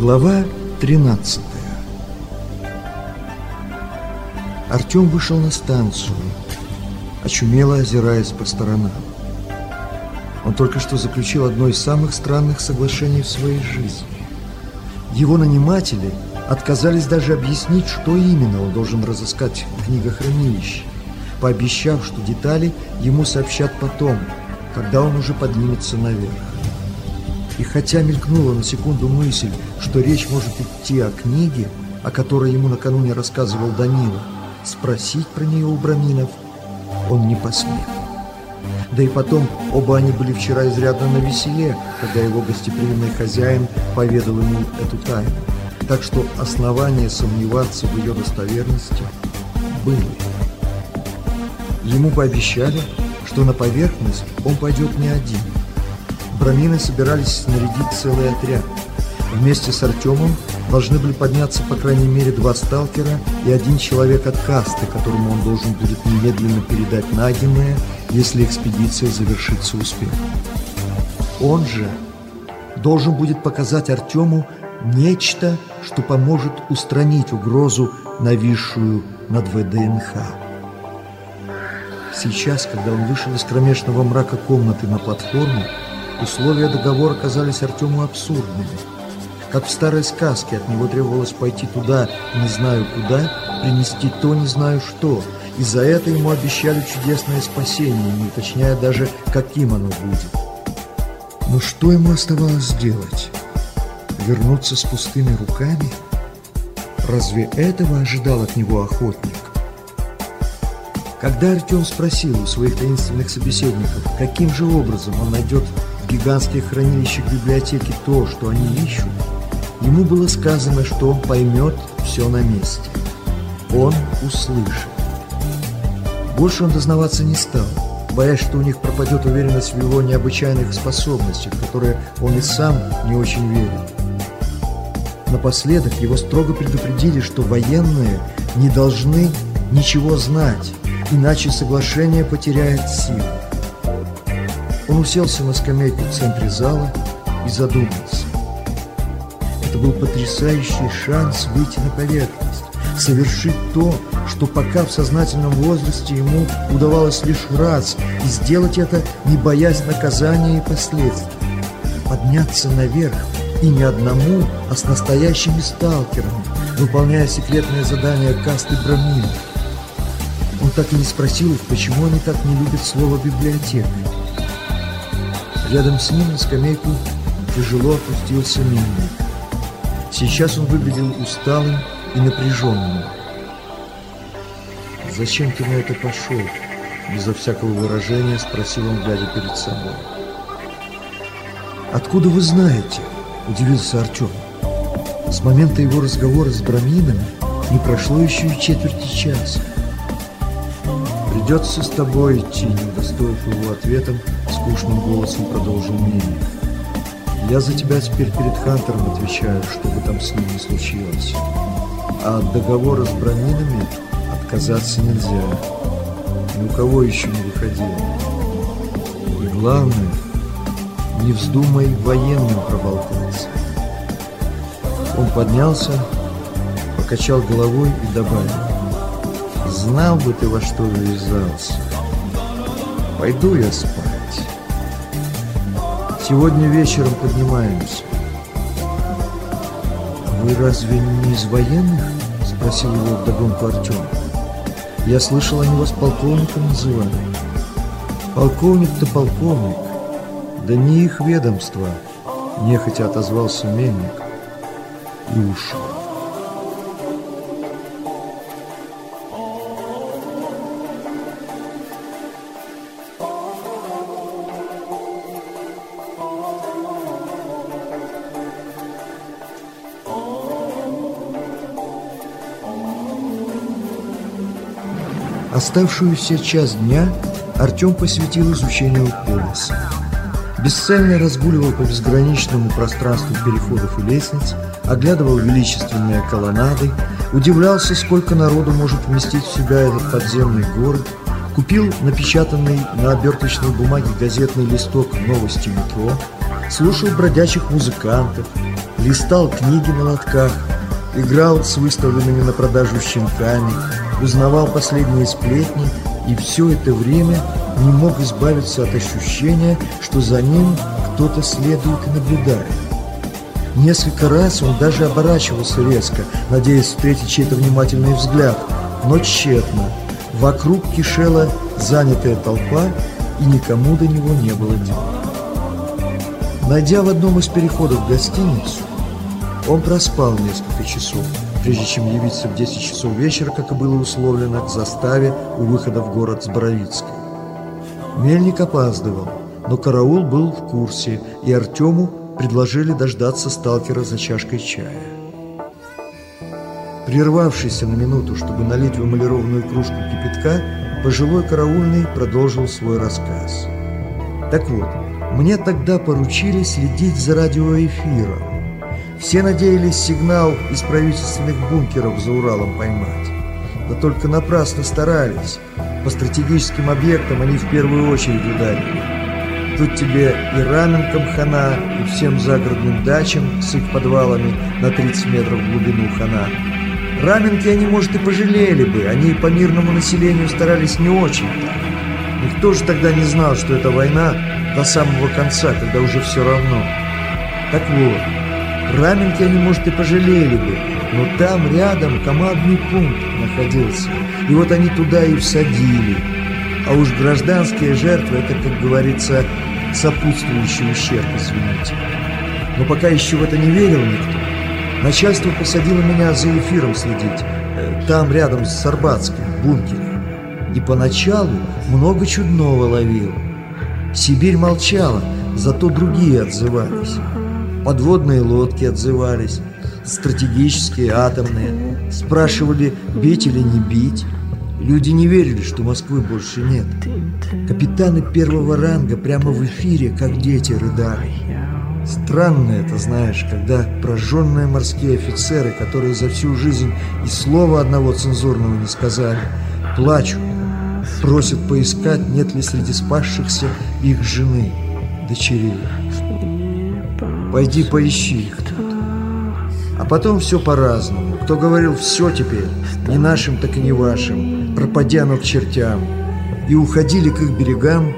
Глава 13 Артем вышел на станцию, очумело озираясь по сторонам. Он только что заключил одно из самых странных соглашений в своей жизни. Его наниматели отказались даже объяснить, что именно он должен разыскать в книгохранилище, пообещав, что детали ему сообщат потом, когда он уже поднимется наверх. И хотя мелькнула на секунду мысль, что речь может идти о книге, о которой ему накануне рассказывал Данила, спросить про нее у Браминов он не посмел. Да и потом, оба они были вчера изрядно на веселе, когда его гостеприимный хозяин поведал ему эту тайну. Так что основания сомневаться в ее достоверности были. Ему пообещали, что на поверхность он пойдет не один. Брамины собирались снарядить целый отряд. Вместе с Артемом должны были подняться по крайней мере два сталкера и один человек от касты, которому он должен будет немедленно передать найденное, если экспедиция завершится успехом. Он же должен будет показать Артему нечто, что поможет устранить угрозу, нависшую над ВДНХ. Сейчас, когда он вышел из кромешного мрака комнаты на платформу, условия договора казались Артему абсурдными. Как в старой сказке, от него требовалось пойти туда, не знаю куда, принести то, не знаю что. И за это ему обещали чудесное спасение, не уточняя даже, каким оно будет. Но что ему оставалось сделать? Вернуться с пустыми руками? Разве этого ожидал от него охотник? Когда Артем спросил у своих таинственных собеседников, каким же образом он найдет гигантских хранилищах библиотеки то, что они ищут, ему было сказано, что он поймет все на месте. Он услышит. Больше он дознаваться не стал, боясь, что у них пропадет уверенность в его необычайных способностях, в которые он и сам не очень верил. Напоследок его строго предупредили, что военные не должны ничего знать, иначе соглашение потеряет силу. Он уселся на скамейку в центре зала и задумался. Это был потрясающий шанс выйти на поверхность, совершить то, что пока в сознательном возрасте ему удавалось лишь раз, и сделать это, не боясь наказания и последствий. Подняться наверх, и не одному, а с настоящими сталкерами, выполняя секретное задание касты браминов. Он так и не спросил их, почему они так не любят слово «библиотека». Рядом с ним на скамейку тяжело опустился Минник. Сейчас он выглядел усталым и напряженным. «Зачем ты на это пошел?» Безо всякого выражения спросил он, глядя перед собой. «Откуда вы знаете?» – удивился Артем. С момента его разговора с браминами не прошло еще и четверти часа. «Придется с тобой идти», – не удостоив его ответом, скучным голосом продолжил Мини. «Я за тебя теперь перед Хантером отвечаю, что бы там с ним ни случилось. А от договора с браминами отказаться нельзя. Ни у кого еще не выходило. И главное, не вздумай военным проболтаться». Он поднялся, покачал головой и добавил. Знал бы ты, во что ввязался. Пойду я спать. Сегодня вечером поднимаемся. Вы разве не из военных? Спросил его вдогонку Артем. Я слышал, они вас полковником называли. Полковник-то полковник. Да не их ведомство. Нехотя отозвался Мельник и ушел. Оставшуюся часть дня Артем посвятил изучению полоса. Бесцельно разгуливал по безграничному пространству переходов и лестниц, оглядывал величественные колоннады, удивлялся, сколько народу может вместить в себя этот подземный город, купил напечатанный на оберточной бумаге газетный листок «Новости метро», слушал бродячих музыкантов, листал книги на лотках, играл с выставленными на продажу щенками, узнавал последние сплетни и все это время не мог избавиться от ощущения, что за ним кто-то следует и наблюдает. Несколько раз он даже оборачивался резко, надеясь встретить чей-то внимательный взгляд, но тщетно. Вокруг кишела занятая толпа, и никому до него не было дела. Найдя в одном из переходов гостиницу, он проспал несколько часов, прежде чем явиться в 10 часов вечера, как и было условлено, к заставе у выхода в город с Боровицкой. Мельник опаздывал, но караул был в курсе, и Артему предложили дождаться сталкера за чашкой чая. Прервавшийся на минуту, чтобы налить в эмалированную кружку кипятка, пожилой караульный продолжил свой рассказ. Так вот, мне тогда поручили следить за радиоэфиром. Все надеялись сигнал из правительственных бункеров за Уралом поймать. Но только напрасно старались. По стратегическим объектам они в первую очередь ударили. Тут тебе и раменкам хана, и всем загородным дачам с их подвалами на 30 метров в глубину хана. Раменки они, может, и пожалели бы, они по мирному населению старались не очень-то. Никто же тогда не знал, что это война до самого конца, когда уже все равно. Так вот, раменки они, может, и пожалели бы, но там рядом командный пункт находился, и вот они туда и всадили. А уж гражданские жертвы, это, как говорится, сопутствующий ущерб, извините. Но пока еще в это не верил никто. Начальство посадило меня за эфиром следить, э, там рядом с Сарбатским, в бункере. И поначалу много чудного ловил. Сибирь молчала, зато другие отзывались. Подводные лодки отзывались, стратегические, атомные. Спрашивали, бить или не бить. Люди не верили, что Москвы больше нет. Капитаны первого ранга прямо в эфире, как дети, рыдали. Странно это, знаешь, когда прожженные морские офицеры, которые за всю жизнь и слова одного цензурного не сказали, плачут, просят поискать, нет ли среди спасшихся их жены, дочерей. Пойди поищи их тут. А потом все по-разному. Кто говорил «все теперь», не нашим, так и не вашим, пропади оно к чертям. И уходили к их берегам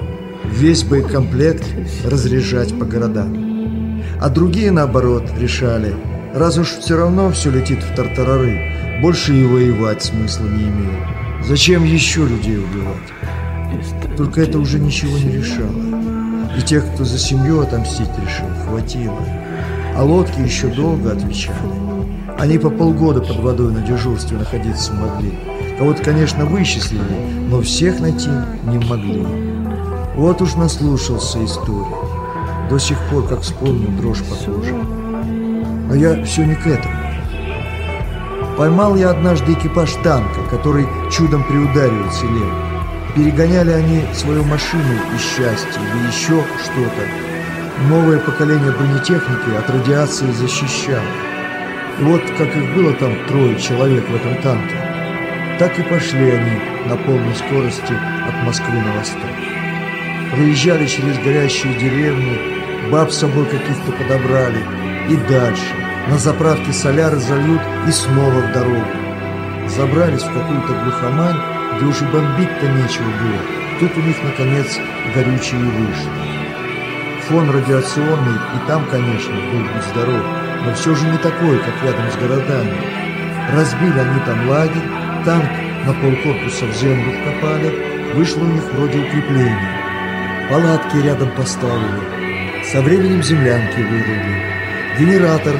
весь боекомплект разряжать по городам. А другие, наоборот, решали, раз уж все равно все летит в тартарары, больше и воевать смысла не имеет. Зачем еще людей убивать? Только это уже ничего не решало. И тех, кто за семью отомстить решил, хватило а лодки еще долго отвечали. Они по полгода под водой на дежурстве находиться могли. Кого-то, конечно, вычислили, но всех найти не могли. Вот уж наслушался истории. До сих пор, как вспомню, дрожь по коже. Но я все не к этому. Поймал я однажды экипаж танка, который чудом приударил в селе. Перегоняли они свою машину из счастья или еще что-то новое поколение бронетехники от радиации защищало. И вот как их было там трое человек в этом танке, так и пошли они на полной скорости от Москвы на восток. Проезжали через горящие деревни, баб с собой каких-то подобрали, и дальше. На заправке соляры зальют и снова в дорогу. Забрались в какую-то глухомань, где уже бомбить-то нечего было. Тут у них, наконец, горючее и вышло. Фон радиационный и там, конечно, был бы здоров, но все же не такой, как рядом с городами. Разбили они там лагерь, танк на полкорпуса в землю вкопали, вышло у них вроде укрепление. Палатки рядом поставили, со временем землянки вырыли. Генератор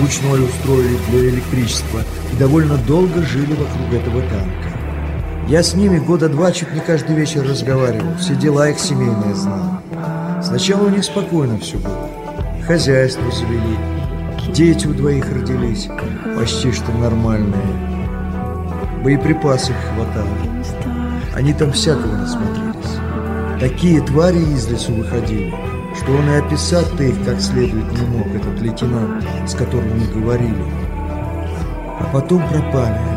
ручной устроили для электричества и довольно долго жили вокруг этого танка. Я с ними года два чуть не каждый вечер разговаривал, все дела их семейные знал. Сначала у них спокойно все было. Хозяйство завели, дети у двоих родились, почти что нормальные. Боеприпасов хватало. Они там всякого насмотрелись. Такие твари из лесу выходили, что он и описать-то их как следует не мог, этот лейтенант, с которым мы говорили. А потом пропали.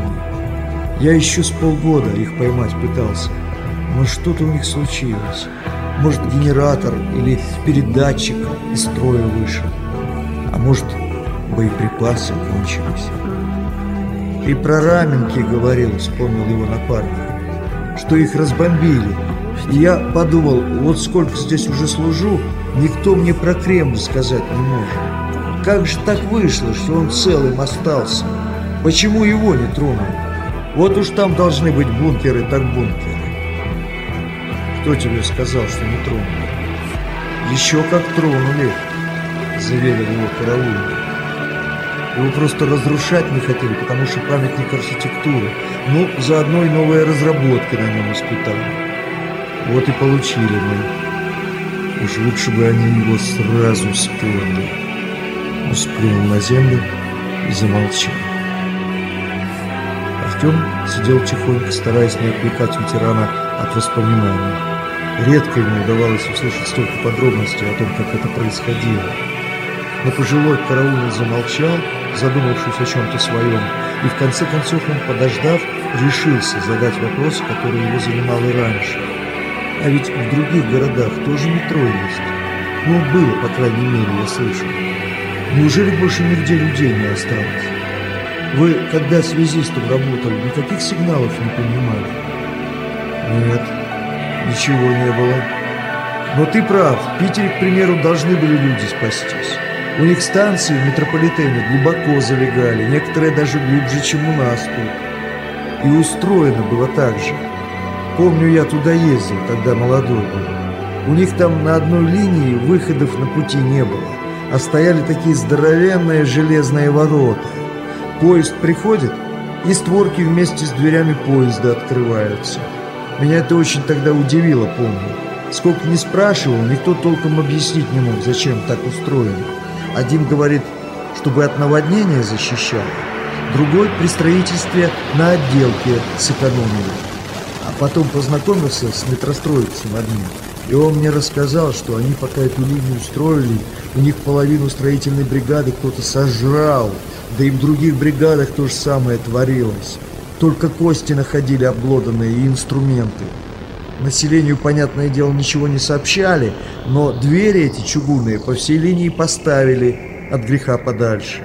Я еще с полгода их поймать пытался, но что-то у них случилось. Может, генератор или передатчик из строя вышел. А может, боеприпасы кончились. И про раменки говорил, вспомнил его напарник, что их разбомбили. И я подумал, вот сколько здесь уже служу, никто мне про Кремль сказать не может. Как же так вышло, что он целым остался? Почему его не тронули? Вот уж там должны быть бункеры, так бункеры. Кто тебе сказал, что не тронули? Еще как тронули, заверил его караульник. Его просто разрушать не хотели, потому что памятник архитектуры. Ну, заодно и новые разработки на нем испытали. Вот и получили мы. Уж лучше бы они его сразу сплюнули. Он сплюнул на землю и замолчал. Артем сидел тихонько, стараясь не отвлекать ветерана от воспоминаний. Редко ему удавалось услышать столько подробностей о том, как это происходило. Но пожилой караульный замолчал, задумавшись о чем-то своем, и в конце концов он, подождав, решился задать вопрос, который его занимал и раньше. А ведь в других городах тоже метро есть. Ну, было, по крайней мере, я слышал. Неужели больше нигде людей не осталось? Вы, когда связистом работали, никаких сигналов не понимали? Нет, ничего не было. Но ты прав, в Питере, к примеру, должны были люди спастись. У них станции в метрополитене глубоко залегали, некоторые даже глубже, чем у нас тут. И устроено было так же. Помню, я туда ездил, тогда молодой был. У них там на одной линии выходов на пути не было, а стояли такие здоровенные железные ворота. Поезд приходит, и створки вместе с дверями поезда открываются. Меня это очень тогда удивило, помню. Сколько не спрашивал, никто толком объяснить не мог, зачем так устроено. Один говорит, чтобы от наводнения защищал, другой при строительстве на отделке сэкономили. А потом познакомился с метростроицем одним, и он мне рассказал, что они пока эту линию строили, у них половину строительной бригады кто-то сожрал, да и в других бригадах то же самое творилось. Только кости находили обглоданные и инструменты. Населению, понятное дело, ничего не сообщали, но двери эти чугунные по всей линии поставили от греха подальше.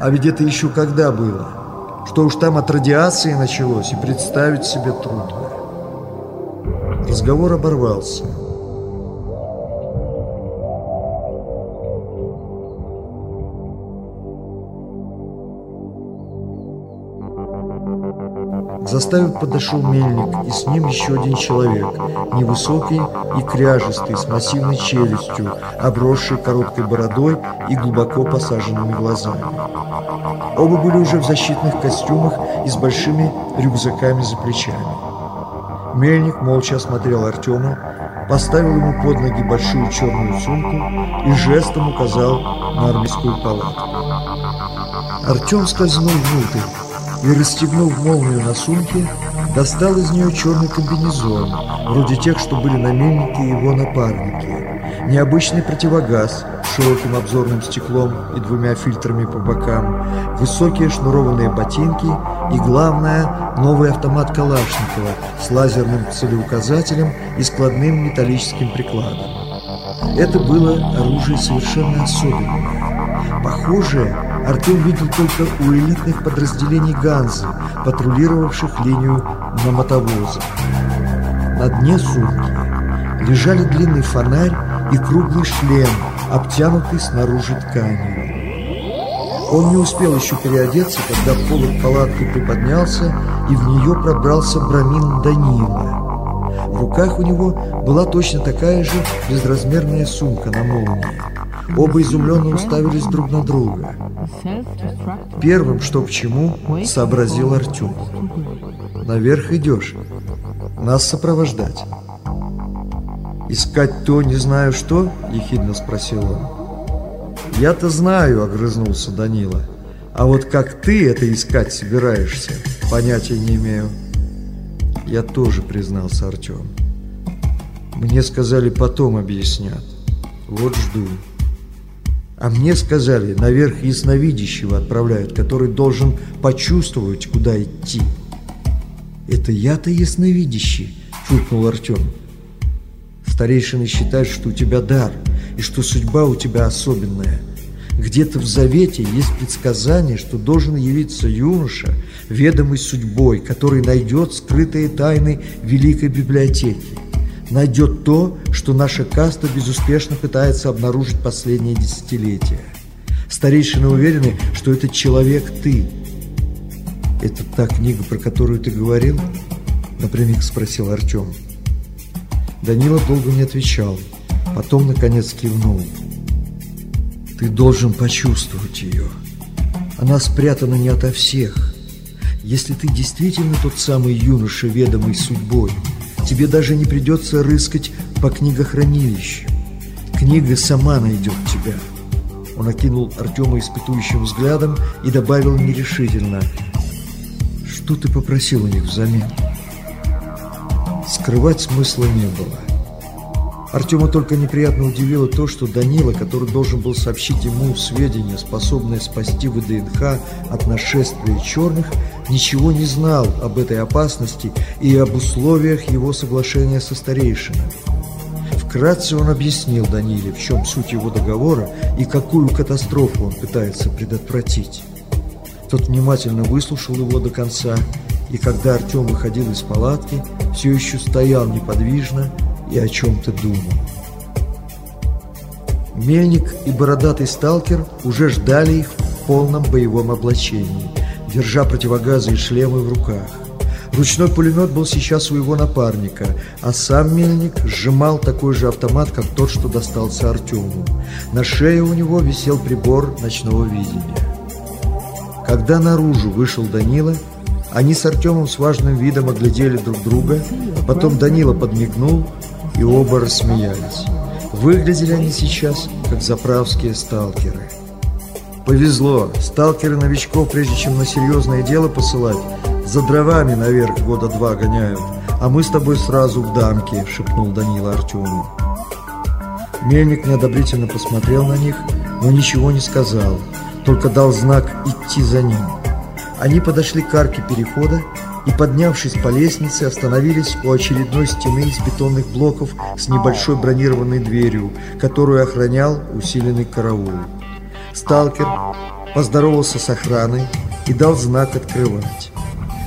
А ведь это еще когда было? Что уж там от радиации началось, и представить себе трудно. Разговор оборвался. К заставе подошел мельник, и с ним еще один человек, невысокий и кряжистый, с массивной челюстью, обросший короткой бородой и глубоко посаженными глазами. Оба были уже в защитных костюмах и с большими рюкзаками за плечами. Мельник молча осмотрел Артема, поставил ему под ноги большую черную сумку и жестом указал на армейскую палатку. Артем скользнул внутрь и, расстегнув молнию на сумке, достал из нее черный комбинезон, вроде тех, что были на мельнике и его напарнике. Необычный противогаз с широким обзорным стеклом и двумя фильтрами по бокам, высокие шнурованные ботинки и, главное, новый автомат Калашникова с лазерным целеуказателем и складным металлическим прикладом. Это было оружие совершенно особенное. Похожее Артем видел только у элитных подразделений Ганзы, патрулировавших линию на мотовозах. На дне сумки лежали длинный фонарь и круглый шлем, обтянутый снаружи тканью. Он не успел еще переодеться, когда полок палатки приподнялся, и в нее пробрался Брамин Данила. В руках у него была точно такая же безразмерная сумка на молнии. Оба изумленно уставились друг на друга. Первым, что к чему, сообразил Артем. «Наверх идешь. Нас сопровождать». «Искать то, не знаю что?» – ехидно спросил он. «Я-то знаю», – огрызнулся Данила. «А вот как ты это искать собираешься, понятия не имею». «Я тоже», – признался Артем. «Мне сказали, потом объяснят. Вот жду». А мне сказали, наверх ясновидящего отправляют, который должен почувствовать, куда идти. «Это я-то ясновидящий», — фыркнул Артем. Старейшины считают, что у тебя дар, и что судьба у тебя особенная. Где-то в Завете есть предсказание, что должен явиться юноша, ведомый судьбой, который найдет скрытые тайны Великой Библиотеки. Найдет то, что наша каста безуспешно пытается обнаружить последние десятилетия. Старейшины уверены, что этот человек ты. Это та книга, про которую ты говорил? Напрямик спросил Артем. Данила долго не отвечал, потом, наконец, кивнул. Ты должен почувствовать ее. Она спрятана не ото всех. Если ты действительно тот самый юноша, ведомый судьбой, тебе даже не придется рыскать по книгохранилищу. Книга сама найдет тебя. Он окинул Артема испытующим взглядом и добавил нерешительно. Что ты попросил у них взамен? Скрывать смысла не было. Артема только неприятно удивило то, что Данила, который должен был сообщить ему сведения, способные спасти ВДНХ от нашествия черных, ничего не знал об этой опасности и об условиях его соглашения со старейшинами. Вкратце он объяснил Даниле, в чем суть его договора и какую катастрофу он пытается предотвратить. Тот внимательно выслушал его до конца, и когда Артем выходил из палатки, все еще стоял неподвижно, и о чем-то думал. Мельник и бородатый сталкер уже ждали их в полном боевом облачении, держа противогазы и шлемы в руках. Ручной пулемет был сейчас у его напарника, а сам Мельник сжимал такой же автомат, как тот, что достался Артему. На шее у него висел прибор ночного видения. Когда наружу вышел Данила, они с Артемом с важным видом оглядели друг друга, потом Данила подмигнул, и оба рассмеялись. Выглядели они сейчас, как заправские сталкеры. Повезло, сталкеры новичков, прежде чем на серьезное дело посылать, за дровами наверх года два гоняют, а мы с тобой сразу в дамке, шепнул Данила Артему. Мельник неодобрительно посмотрел на них, но ничего не сказал, только дал знак идти за ним. Они подошли к арке перехода, и, поднявшись по лестнице, остановились у очередной стены из бетонных блоков с небольшой бронированной дверью, которую охранял усиленный караул. Сталкер поздоровался с охраной и дал знак открывать.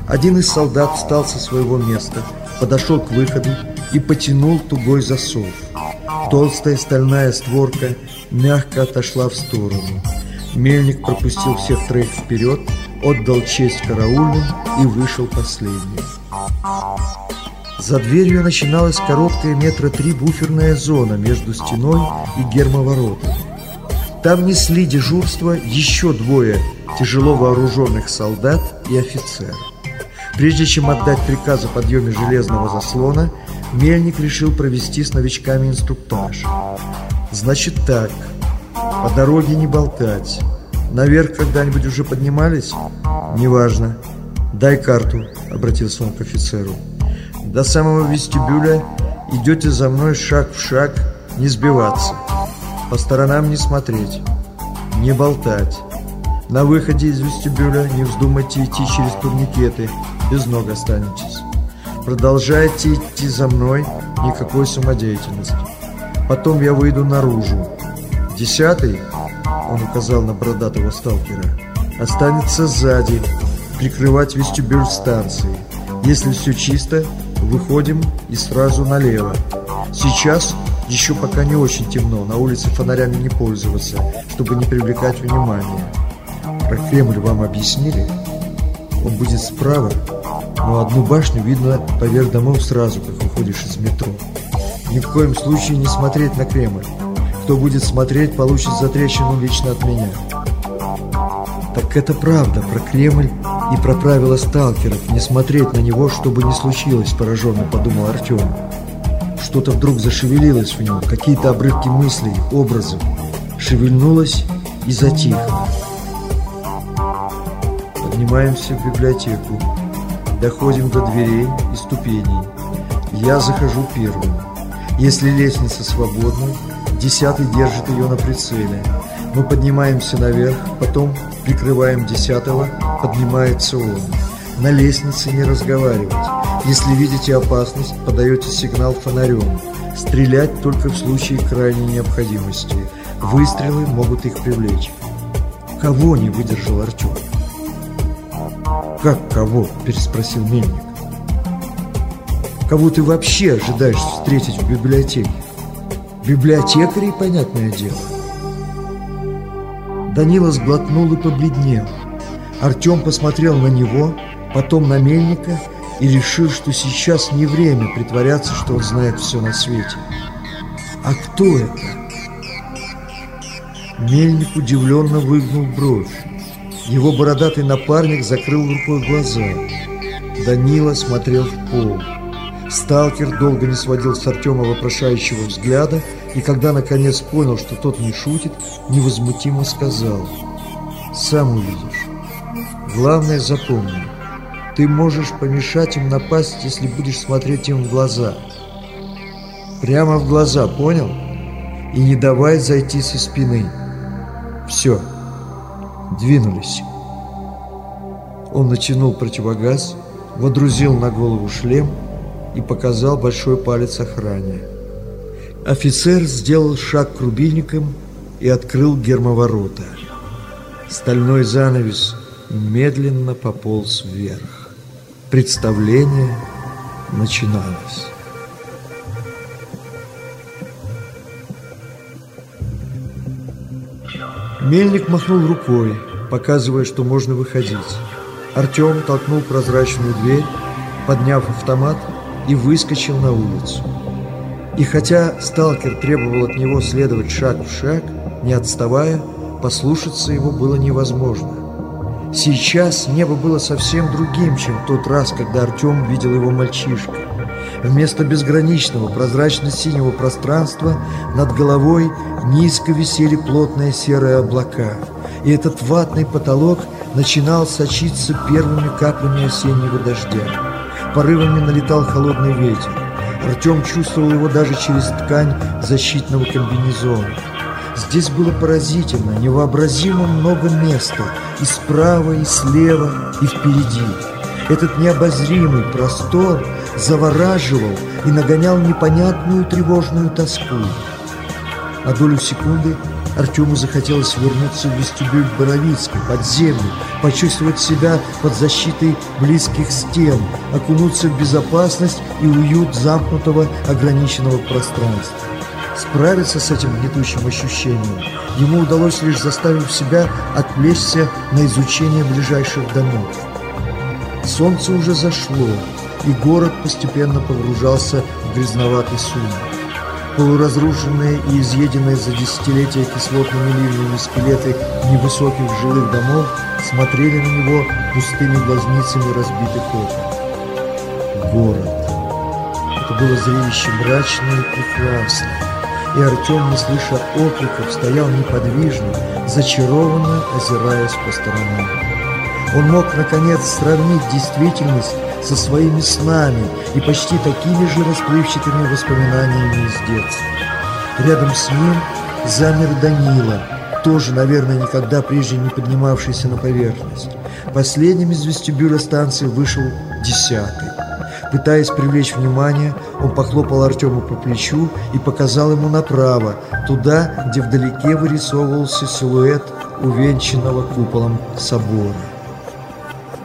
Один из солдат встал со своего места, подошел к выходу и потянул тугой засов. Толстая стальная створка мягко отошла в сторону. Мельник пропустил всех троих вперед, отдал честь караульным и вышел последним. За дверью начиналась короткая метра три буферная зона между стеной и гермоворотами. Там несли дежурство еще двое тяжело вооруженных солдат и офицер. Прежде чем отдать приказ о подъеме железного заслона, Мельник решил провести с новичками инструктаж. Значит так, по дороге не болтать, Наверх когда-нибудь уже поднимались? Неважно. Дай карту, обратился он к офицеру. До самого вестибюля идете за мной шаг в шаг, не сбиваться. По сторонам не смотреть, не болтать. На выходе из вестибюля не вздумайте идти через турникеты, без ног останетесь. Продолжайте идти за мной, никакой самодеятельности. Потом я выйду наружу. Десятый он указал на бородатого сталкера, останется сзади, прикрывать вестибюль станции. Если все чисто, выходим и сразу налево. Сейчас еще пока не очень темно, на улице фонарями не пользоваться, чтобы не привлекать внимания. Про Кремль вам объяснили? Он будет справа, но одну башню видно поверх домов сразу, как выходишь из метро. Ни в коем случае не смотреть на Кремль. Кто будет смотреть, получит затрещину лично от меня. Так это правда про Кремль и про правила сталкеров. Не смотреть на него, чтобы не случилось, пораженно подумал Артем. Что-то вдруг зашевелилось в нем, какие-то обрывки мыслей, образов. Шевельнулось и затихло. Поднимаемся в библиотеку. Доходим до дверей и ступеней. Я захожу первым. Если лестница свободна, Десятый держит ее на прицеле. Мы поднимаемся наверх, потом прикрываем десятого, поднимается он. На лестнице не разговаривать. Если видите опасность, подаете сигнал фонарем. Стрелять только в случае крайней необходимости. Выстрелы могут их привлечь. Кого не выдержал Артем? «Как кого?» – переспросил Мельник. «Кого ты вообще ожидаешь встретить в библиотеке?» «Библиотекарей, понятное дело». Данила сглотнул и побледнел. Артем посмотрел на него, потом на Мельника и решил, что сейчас не время притворяться, что он знает все на свете. «А кто это?» Мельник удивленно выгнул бровь. Его бородатый напарник закрыл рукой глаза. Данила смотрел в пол. Сталкер долго не сводил с Артема вопрошающего взгляда, и когда наконец понял, что тот не шутит, невозмутимо сказал «Сам увидишь. Главное запомни, ты можешь помешать им напасть, если будешь смотреть им в глаза. Прямо в глаза, понял? И не давай зайти со спины». Все, двинулись. Он натянул противогаз, водрузил на голову шлем и показал большой палец охране. Офицер сделал шаг к рубильникам и открыл гермоворота. Стальной занавес медленно пополз вверх. Представление начиналось. Мельник махнул рукой, показывая, что можно выходить. Артем толкнул прозрачную дверь, подняв автомат и выскочил на улицу. И хотя сталкер требовал от него следовать шаг в шаг, не отставая, послушаться его было невозможно. Сейчас небо было совсем другим, чем тот раз, когда Артем видел его мальчишкой. Вместо безграничного прозрачно-синего пространства над головой низко висели плотные серые облака, и этот ватный потолок начинал сочиться первыми каплями осеннего дождя. Порывами налетал холодный ветер. Артем чувствовал его даже через ткань защитного комбинезона. Здесь было поразительно, невообразимо много места, и справа, и слева, и впереди. Этот необозримый простор – завораживал и нагонял непонятную тревожную тоску. А долю секунды Артему захотелось вернуться в вестибюль Боровицкой, под землю, почувствовать себя под защитой близких стен, окунуться в безопасность и уют замкнутого ограниченного пространства. Справиться с этим гнетущим ощущением ему удалось лишь заставив себя отвлечься на изучение ближайших домов. Солнце уже зашло, и город постепенно погружался в грязноватый сумрак. Полуразрушенные и изъеденные за десятилетия кислотными ливнями скелеты невысоких жилых домов смотрели на него пустыми глазницами разбитых окон. Город. Это было зрелище мрачное и прекрасное, и Артем, не слыша окликов, стоял неподвижно, зачарованно озираясь по сторонам. Он мог, наконец, сравнить действительность со своими снами и почти такими же расплывчатыми воспоминаниями из детства. Рядом с ним замер Данила, тоже, наверное, никогда прежде не поднимавшийся на поверхность. Последним из вестибюля станции вышел десятый. Пытаясь привлечь внимание, он похлопал Артему по плечу и показал ему направо, туда, где вдалеке вырисовывался силуэт увенчанного куполом собора.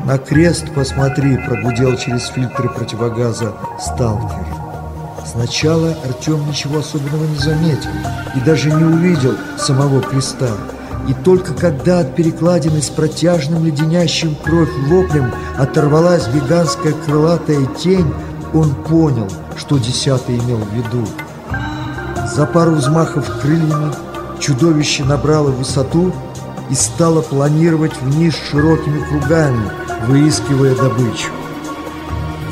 «На крест посмотри!» – прогудел через фильтры противогаза сталкер. Сначала Артем ничего особенного не заметил и даже не увидел самого креста. И только когда от перекладины с протяжным леденящим кровь воплем оторвалась гигантская крылатая тень, он понял, что десятый имел в виду. За пару взмахов крыльями чудовище набрало высоту и стало планировать вниз широкими кругами – выискивая добычу.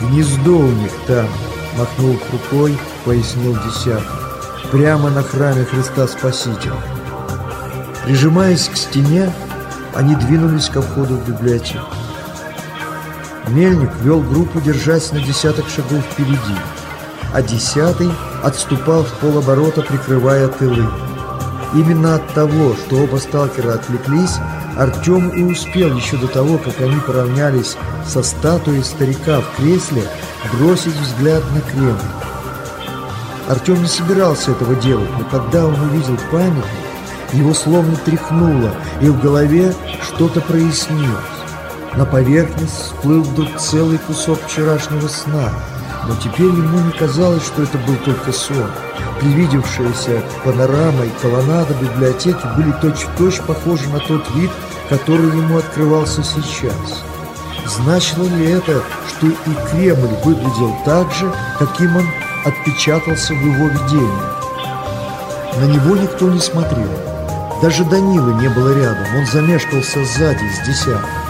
«Гнездо у них там», — махнул рукой, пояснил десяток, «прямо на храме Христа Спасителя». Прижимаясь к стене, они двинулись ко входу в библиотеку. Мельник вел группу, держась на десяток шагов впереди, а десятый отступал в полоборота, прикрывая тылы. Именно от того, что оба сталкера отвлеклись, Артем и успел еще до того, как они поравнялись со статуей старика в кресле, бросить взгляд на Кремль. Артем не собирался этого делать, но когда он увидел памятник, Его словно тряхнуло, и в голове что-то прояснилось. На поверхность всплыл вдруг целый кусок вчерашнего сна, но теперь ему не казалось, что это был только сон. Привидевшаяся панорама и колоннада библиотеки были точь-в-точь -точь похожи на тот вид, который ему открывался сейчас. Значило ли это, что и Кремль выглядел так же, каким он отпечатался в его видении? На него никто не смотрел. Даже Данила не было рядом, он замешкался сзади, с десятка.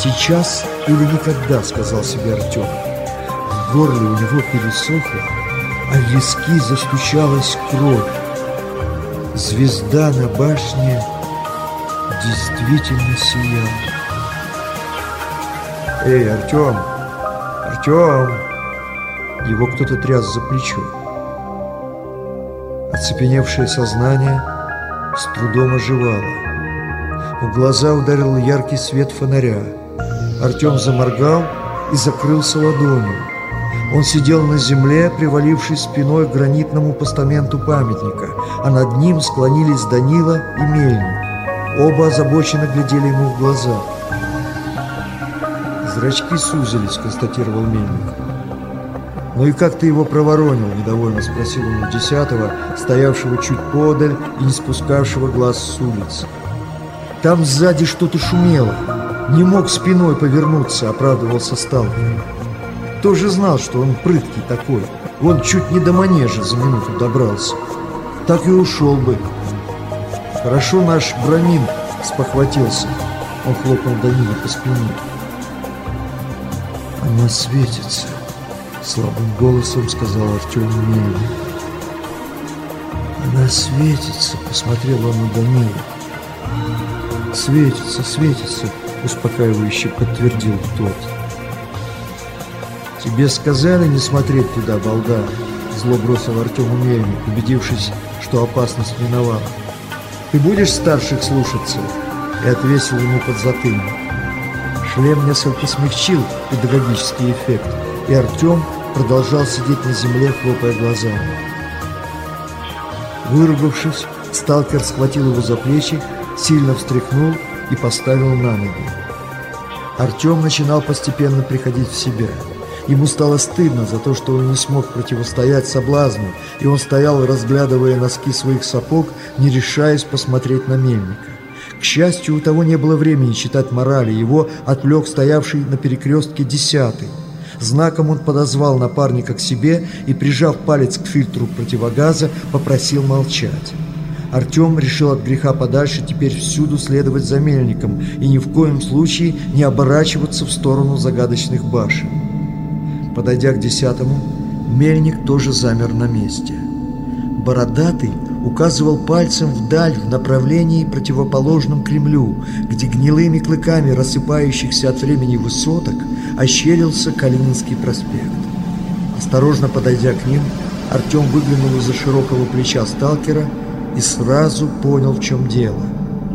«Сейчас или никогда», — сказал себе Артем. В горле у него пересохло, а в виски застучалась кровь. Звезда на башне действительно сияла. «Эй, Артем! Артем!» Его кто-то тряс за плечо. Оцепеневшее сознание с трудом оживало. В глаза ударил яркий свет фонаря. Артем заморгал и закрылся ладонью. Он сидел на земле, привалившись спиной к гранитному постаменту памятника, а над ним склонились Данила и Мельник. Оба озабоченно глядели ему в глаза. «Зрачки сузились», — констатировал Мельник. «Ну и как ты его проворонил?» – недовольно спросил он у десятого, стоявшего чуть подаль и не спускавшего глаз с улицы. «Там сзади что-то шумело. Не мог спиной повернуться», – оправдывался сталкер. Тоже знал, что он прыткий такой. Он чуть не до манежа за минуту добрался. Так и ушел бы. Хорошо наш Брамин спохватился. Он хлопнул Данила по спине. Она светится. Слабым голосом сказал Артем Мельник. Она светится, посмотрел он на Данила. Светится, светится, успокаивающе подтвердил тот. «Тебе сказали не смотреть туда, балда?» Зло бросил Артему Мельник, убедившись, что опасность миновала. «Ты будешь старших слушаться?» И отвесил ему под затыльник. Шлем несколько смягчил педагогический эффект, и Артем продолжал сидеть на земле, хлопая глазами. Выругавшись, сталкер схватил его за плечи, сильно встряхнул и поставил на ноги. Артем начинал постепенно приходить в себя. Ему стало стыдно за то, что он не смог противостоять соблазну, и он стоял, разглядывая носки своих сапог, не решаясь посмотреть на мельника. К счастью, у того не было времени читать морали, его отвлек стоявший на перекрестке десятый. Знаком он подозвал напарника к себе и, прижав палец к фильтру противогаза, попросил молчать. Артем решил от греха подальше теперь всюду следовать за мельником и ни в коем случае не оборачиваться в сторону загадочных башен. Подойдя к десятому, мельник тоже замер на месте. Бородатый указывал пальцем вдаль в направлении противоположном Кремлю, где гнилыми клыками рассыпающихся от времени высоток ощерился Калининский проспект. Осторожно подойдя к ним, Артем выглянул из-за широкого плеча сталкера и сразу понял, в чем дело.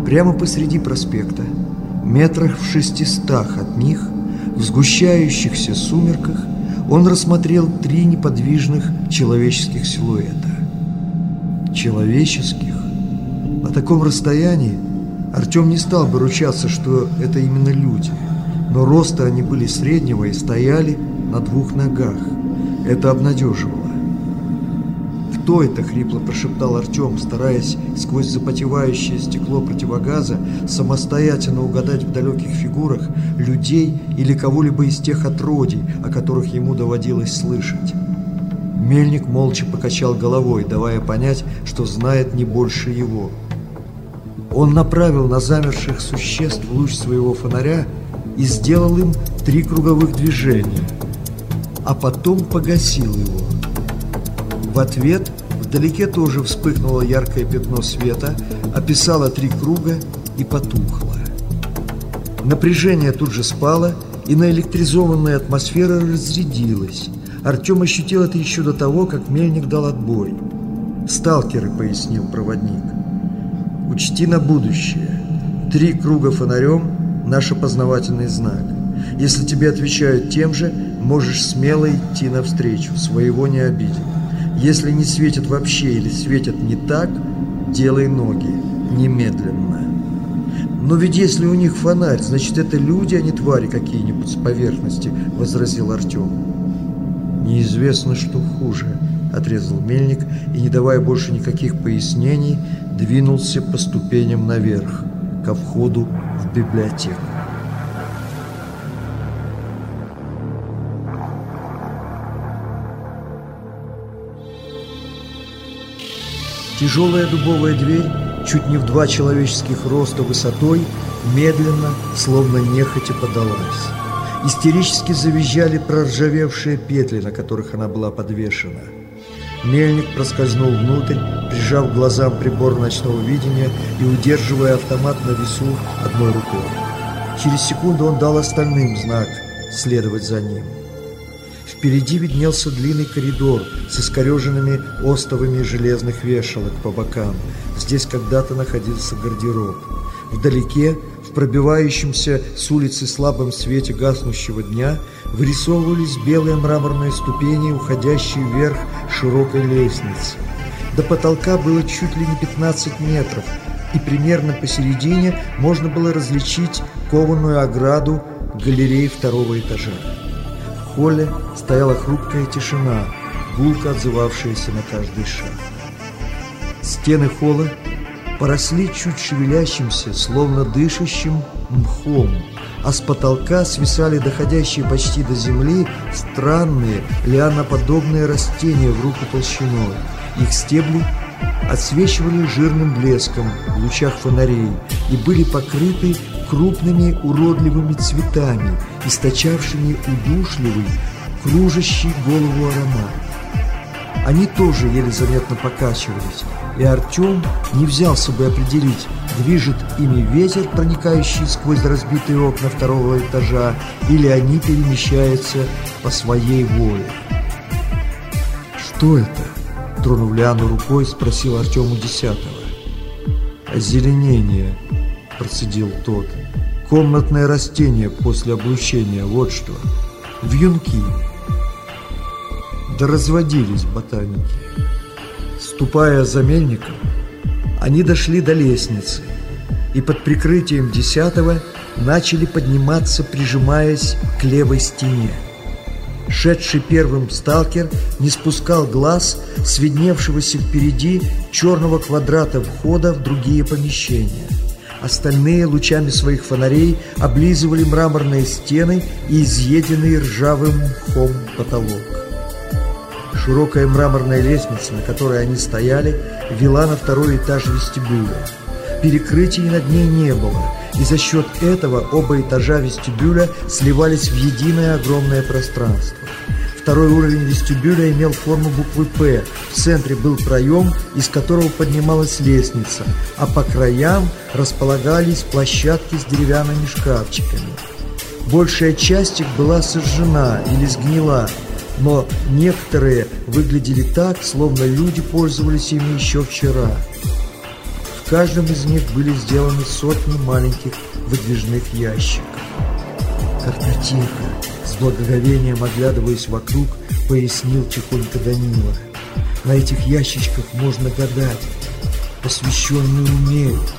Прямо посреди проспекта, метрах в шестистах от них, в сгущающихся сумерках, он рассмотрел три неподвижных человеческих силуэта. Человеческих? На таком расстоянии Артем не стал бы ручаться, что это именно люди, но роста они были среднего и стояли на двух ногах. Это обнадеживало. «Кто это?» — хрипло прошептал Артем, стараясь сквозь запотевающее стекло противогаза самостоятельно угадать в далеких фигурах людей или кого-либо из тех отродий, о которых ему доводилось слышать. Мельник молча покачал головой, давая понять, что знает не больше его. Он направил на замерших существ луч своего фонаря и сделал им три круговых движения, а потом погасил его. В ответ вдалеке тоже вспыхнуло яркое пятно света, описало три круга и потухло. Напряжение тут же спало, и наэлектризованная атмосфера разрядилась. Артем ощутил это еще до того, как мельник дал отбой. «Сталкеры», — пояснил проводник. «Учти на будущее. Три круга фонарем — наш опознавательный знак. Если тебе отвечают тем же, можешь смело идти навстречу, своего не обидел. Если не светят вообще или светят не так, делай ноги. немедленно. Но ведь если у них фонарь, значит это люди, а не твари какие-нибудь с поверхности, возразил Артем. Неизвестно, что хуже, отрезал мельник и, не давая больше никаких пояснений, двинулся по ступеням наверх, ко входу в библиотеку. Тяжелая дубовая дверь, чуть не в два человеческих роста высотой, медленно, словно нехотя подалась. Истерически завизжали проржавевшие петли, на которых она была подвешена. Мельник проскользнул внутрь, прижав глазам прибор ночного видения и удерживая автомат на весу одной рукой. Через секунду он дал остальным знак следовать за ним. Впереди виднелся длинный коридор с искореженными остовами железных вешалок по бокам. Здесь когда-то находился гардероб. Вдалеке, в пробивающемся с улицы слабом свете гаснущего дня, вырисовывались белые мраморные ступени, уходящие вверх широкой лестницы. До потолка было чуть ли не 15 метров, и примерно посередине можно было различить кованую ограду галереи второго этажа холле стояла хрупкая тишина, гулко отзывавшаяся на каждый шаг. Стены холла поросли чуть шевелящимся, словно дышащим мхом, а с потолка свисали доходящие почти до земли странные лианоподобные растения в руку толщиной. Их стебли отсвечивали жирным блеском в лучах фонарей и были покрыты крупными уродливыми цветами, источавшими удушливый, кружащий голову аромат. Они тоже еле заметно покачивались, и Артем не взялся бы определить, движет ими ветер, проникающий сквозь разбитые окна второго этажа, или они перемещаются по своей воле. «Что это?» – тронув Лиану рукой, спросил Артем у десятого. «Озеленение», – процедил тот. Комнатное растение после облучения, вот что. Вьюнки. Да разводились ботаники. Ступая за мельником, они дошли до лестницы и под прикрытием десятого начали подниматься, прижимаясь к левой стене. Шедший первым сталкер не спускал глаз с видневшегося впереди черного квадрата входа в другие помещения. Остальные лучами своих фонарей облизывали мраморные стены и изъеденный ржавым мхом потолок. Широкая мраморная лестница, на которой они стояли, вела на второй этаж вестибюля. Перекрытий над ней не было, и за счет этого оба этажа вестибюля сливались в единое огромное пространство. Второй уровень вестибюля имел форму буквы «П». В центре был проем, из которого поднималась лестница, а по краям располагались площадки с деревянными шкафчиками. Большая часть их была сожжена или сгнила, но некоторые выглядели так, словно люди пользовались ими еще вчера. В каждом из них были сделаны сотни маленьких выдвижных ящиков. «Картотека!» С благоговением оглядываясь вокруг, пояснил тихонько Данила. На этих ящичках можно гадать. Посвященные умеют.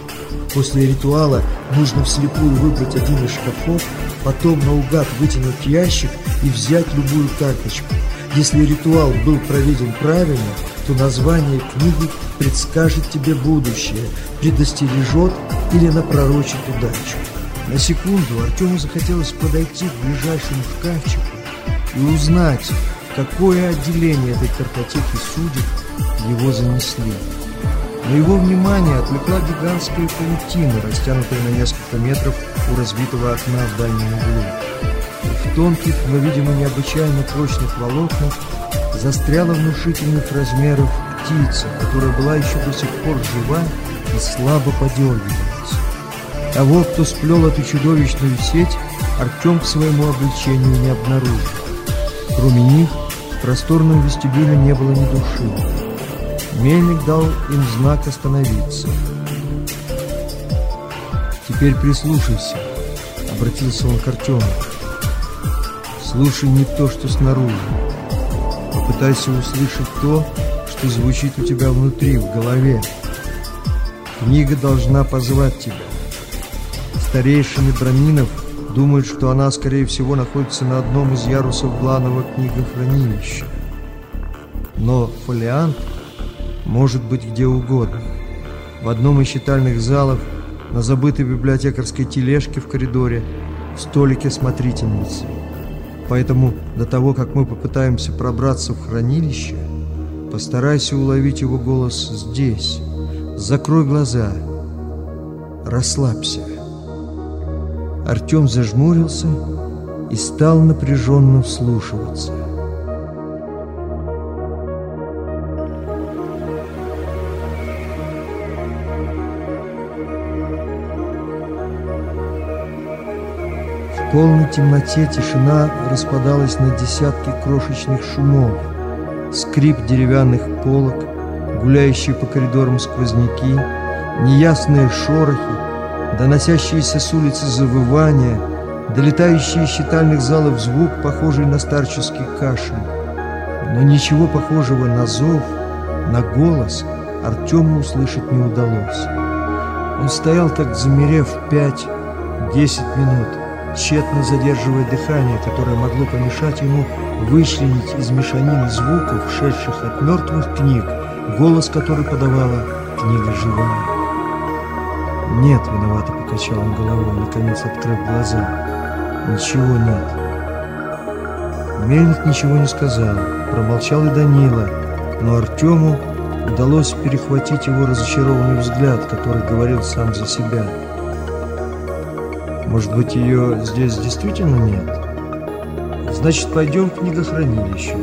После ритуала нужно вслепую выбрать один из шкафов, потом наугад вытянуть ящик и взять любую карточку. Если ритуал был проведен правильно, то название книги предскажет тебе будущее, предостережет или напророчит удачу. На секунду Артему захотелось подойти к ближайшему шкафчику и узнать, какое отделение этой картотеки судеб его занесли. Но его внимание отвлекла гигантская паутина, растянутая на несколько метров у разбитого окна в дальнем углу. В тонких, но, видимо, необычайно прочных волокнах застряла внушительных размеров птица, которая была еще до сих пор жива и слабо подергивалась. Того, кто сплел эту чудовищную сеть, Артем к своему облегчению не обнаружил. Кроме них, в просторном вестибюле не было ни души. Мельник дал им знак остановиться. «Теперь прислушайся», — обратился он к Артему. «Слушай не то, что снаружи. Попытайся услышать то, что звучит у тебя внутри, в голове. Книга должна позвать тебя. Старейшины браминов думают, что она, скорее всего, находится на одном из ярусов главного книгохранилища. Но фолиант может быть где угодно. В одном из читальных залов, на забытой библиотекарской тележке в коридоре, в столике смотрительницы. Поэтому до того, как мы попытаемся пробраться в хранилище, постарайся уловить его голос здесь. Закрой глаза. Расслабься. Артем зажмурился и стал напряженно вслушиваться. В полной темноте тишина распадалась на десятки крошечных шумов. Скрип деревянных полок, гуляющие по коридорам сквозняки, неясные шорохи, доносящиеся с улицы завывания, долетающие из читальных залов звук, похожий на старческий кашель. Но ничего похожего на зов, на голос Артему услышать не удалось. Он стоял так, замерев пять-десять минут, тщетно задерживая дыхание, которое могло помешать ему вычленить из мешанины звуков, шедших от мертвых книг, голос который подавала книга живая. «Нет», — виновато покачал он головой, наконец открыв глаза. «Ничего нет». Мельник ничего не сказал, промолчал и Данила, но Артему удалось перехватить его разочарованный взгляд, который говорил сам за себя. Может быть, ее здесь действительно нет? Значит, пойдем в книгохранилище.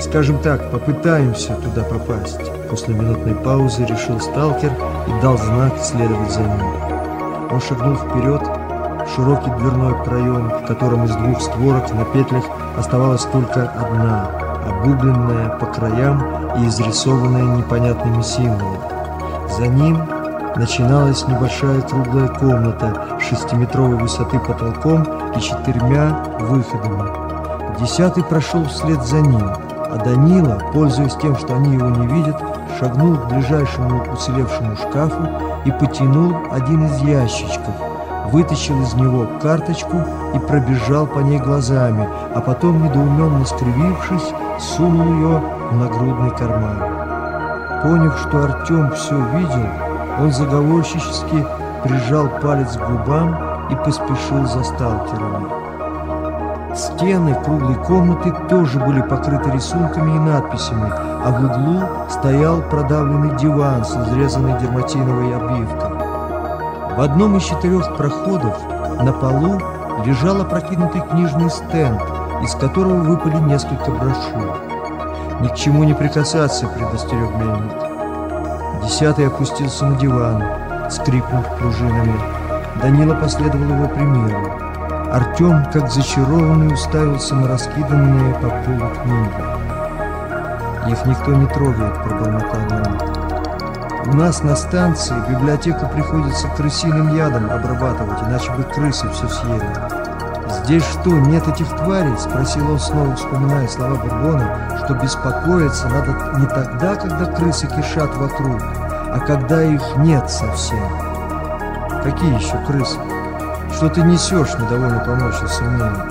Скажем так, попытаемся туда попасть. После минутной паузы решил сталкер и дал знак следовать за ним. Он шагнул вперед, в широкий дверной проем, в котором из двух створок на петлях оставалась только одна, обугленная по краям и изрисованная непонятными символами. За ним начиналась небольшая круглая комната шестиметровой высоты потолком и четырьмя выходами. Десятый прошел вслед за ним, а Данила, пользуясь тем, что они его не видят, шагнул к ближайшему уцелевшему шкафу и потянул один из ящичков, вытащил из него карточку и пробежал по ней глазами, а потом, недоуменно скривившись, сунул ее в нагрудный карман. Поняв, что Артем все видел, он заговорщически прижал палец к губам и поспешил за сталкерами. Стены круглой комнаты тоже были покрыты рисунками и надписями, а в углу стоял продавленный диван с изрезанной дерматиновой обивкой. В одном из четырех проходов на полу лежал опрокинутый книжный стенд, из которого выпали несколько брошюр. «Ни к чему не прикасаться», — предостерег мельник. Десятый опустился на диван, скрипнув пружинами. Данила последовал его примеру. Артем, как зачарованный, уставился на раскиданные по полу книги. «Их никто не трогает», — пробормотал он. «У нас на станции библиотеку приходится крысиным ядом обрабатывать, иначе бы крысы все съели». «Здесь что, нет этих тварей?» — спросил он снова, вспоминая слова Бурбона, что беспокоиться надо не тогда, когда крысы кишат вокруг, а когда их нет совсем. «Какие еще крысы? Что ты несешь?» — недовольно поморщился Мельник.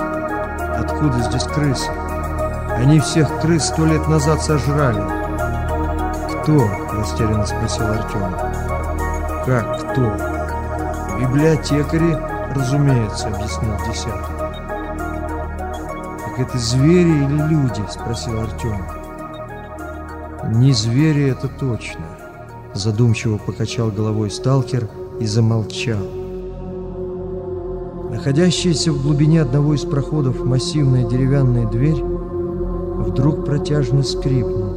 «Откуда здесь крысы? Они всех крыс сто лет назад сожрали». «Кто?» — растерянно спросил Артем. «Как кто?» «Библиотекари, разумеется», — объяснил десятый. «Так это звери или люди?» — спросил Артем. «Не звери, это точно», — задумчиво покачал головой сталкер и замолчал. Находящаяся в глубине одного из проходов массивная деревянная дверь вдруг протяжно скрипнула.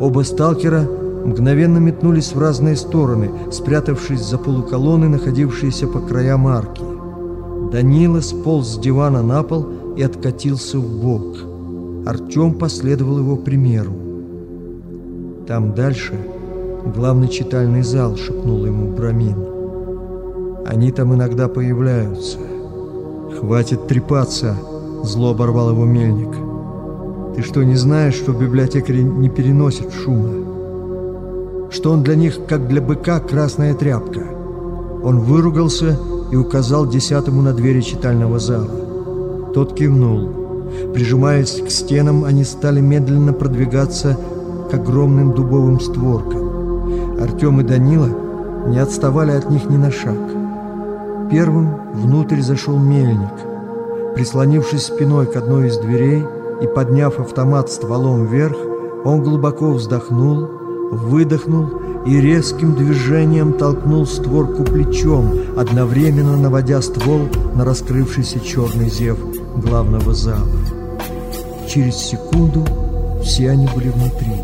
Оба сталкера мгновенно метнулись в разные стороны, спрятавшись за полуколонны, находившиеся по краям арки. Данила сполз с дивана на пол и откатился в бок. Артем последовал его примеру. Там дальше главный читальный зал, шепнул ему Брамин. Они там иногда появляются. Хватит трепаться, зло оборвал его мельник. Ты что, не знаешь, что библиотекари не переносят шума? что он для них, как для быка, красная тряпка. Он выругался и указал десятому на двери читального зала. Тот кивнул. Прижимаясь к стенам, они стали медленно продвигаться к огромным дубовым створкам. Артем и Данила не отставали от них ни на шаг. Первым внутрь зашел мельник. Прислонившись спиной к одной из дверей и подняв автомат стволом вверх, он глубоко вздохнул, выдохнул и резким движением толкнул створку плечом, одновременно наводя ствол на раскрывшийся черный зев главного зала. Через секунду все они были внутри.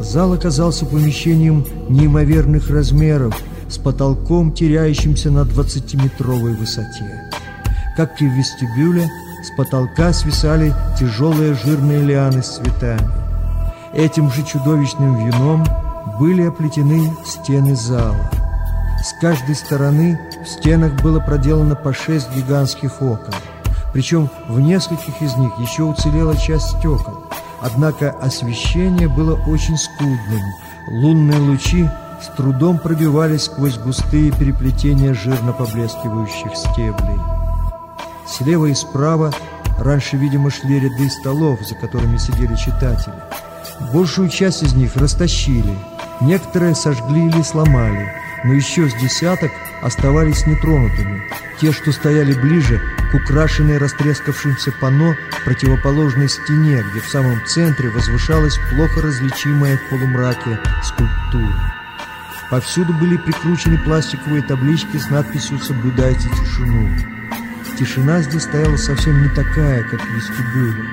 Зал оказался помещением неимоверных размеров, с потолком, теряющимся на 20-метровой высоте. Как и в вестибюле, с потолка свисали тяжелые жирные лианы с цветами. Этим же чудовищным вином были оплетены стены зала. С каждой стороны в стенах было проделано по шесть гигантских окон. Причем в нескольких из них еще уцелела часть стекол. Однако освещение было очень скудным. Лунные лучи с трудом пробивались сквозь густые переплетения жирно поблескивающих стеблей. Слева и справа раньше, видимо, шли ряды столов, за которыми сидели читатели. Большую часть из них растащили, некоторые сожгли или сломали, но еще с десяток оставались нетронутыми. Те, что стояли ближе к украшенной растрескавшимся панно противоположной стене, где в самом центре возвышалась плохо различимая в полумраке скульптура. Повсюду были прикручены пластиковые таблички с надписью «Соблюдайте тишину». Тишина здесь стояла совсем не такая, как в вестибюле.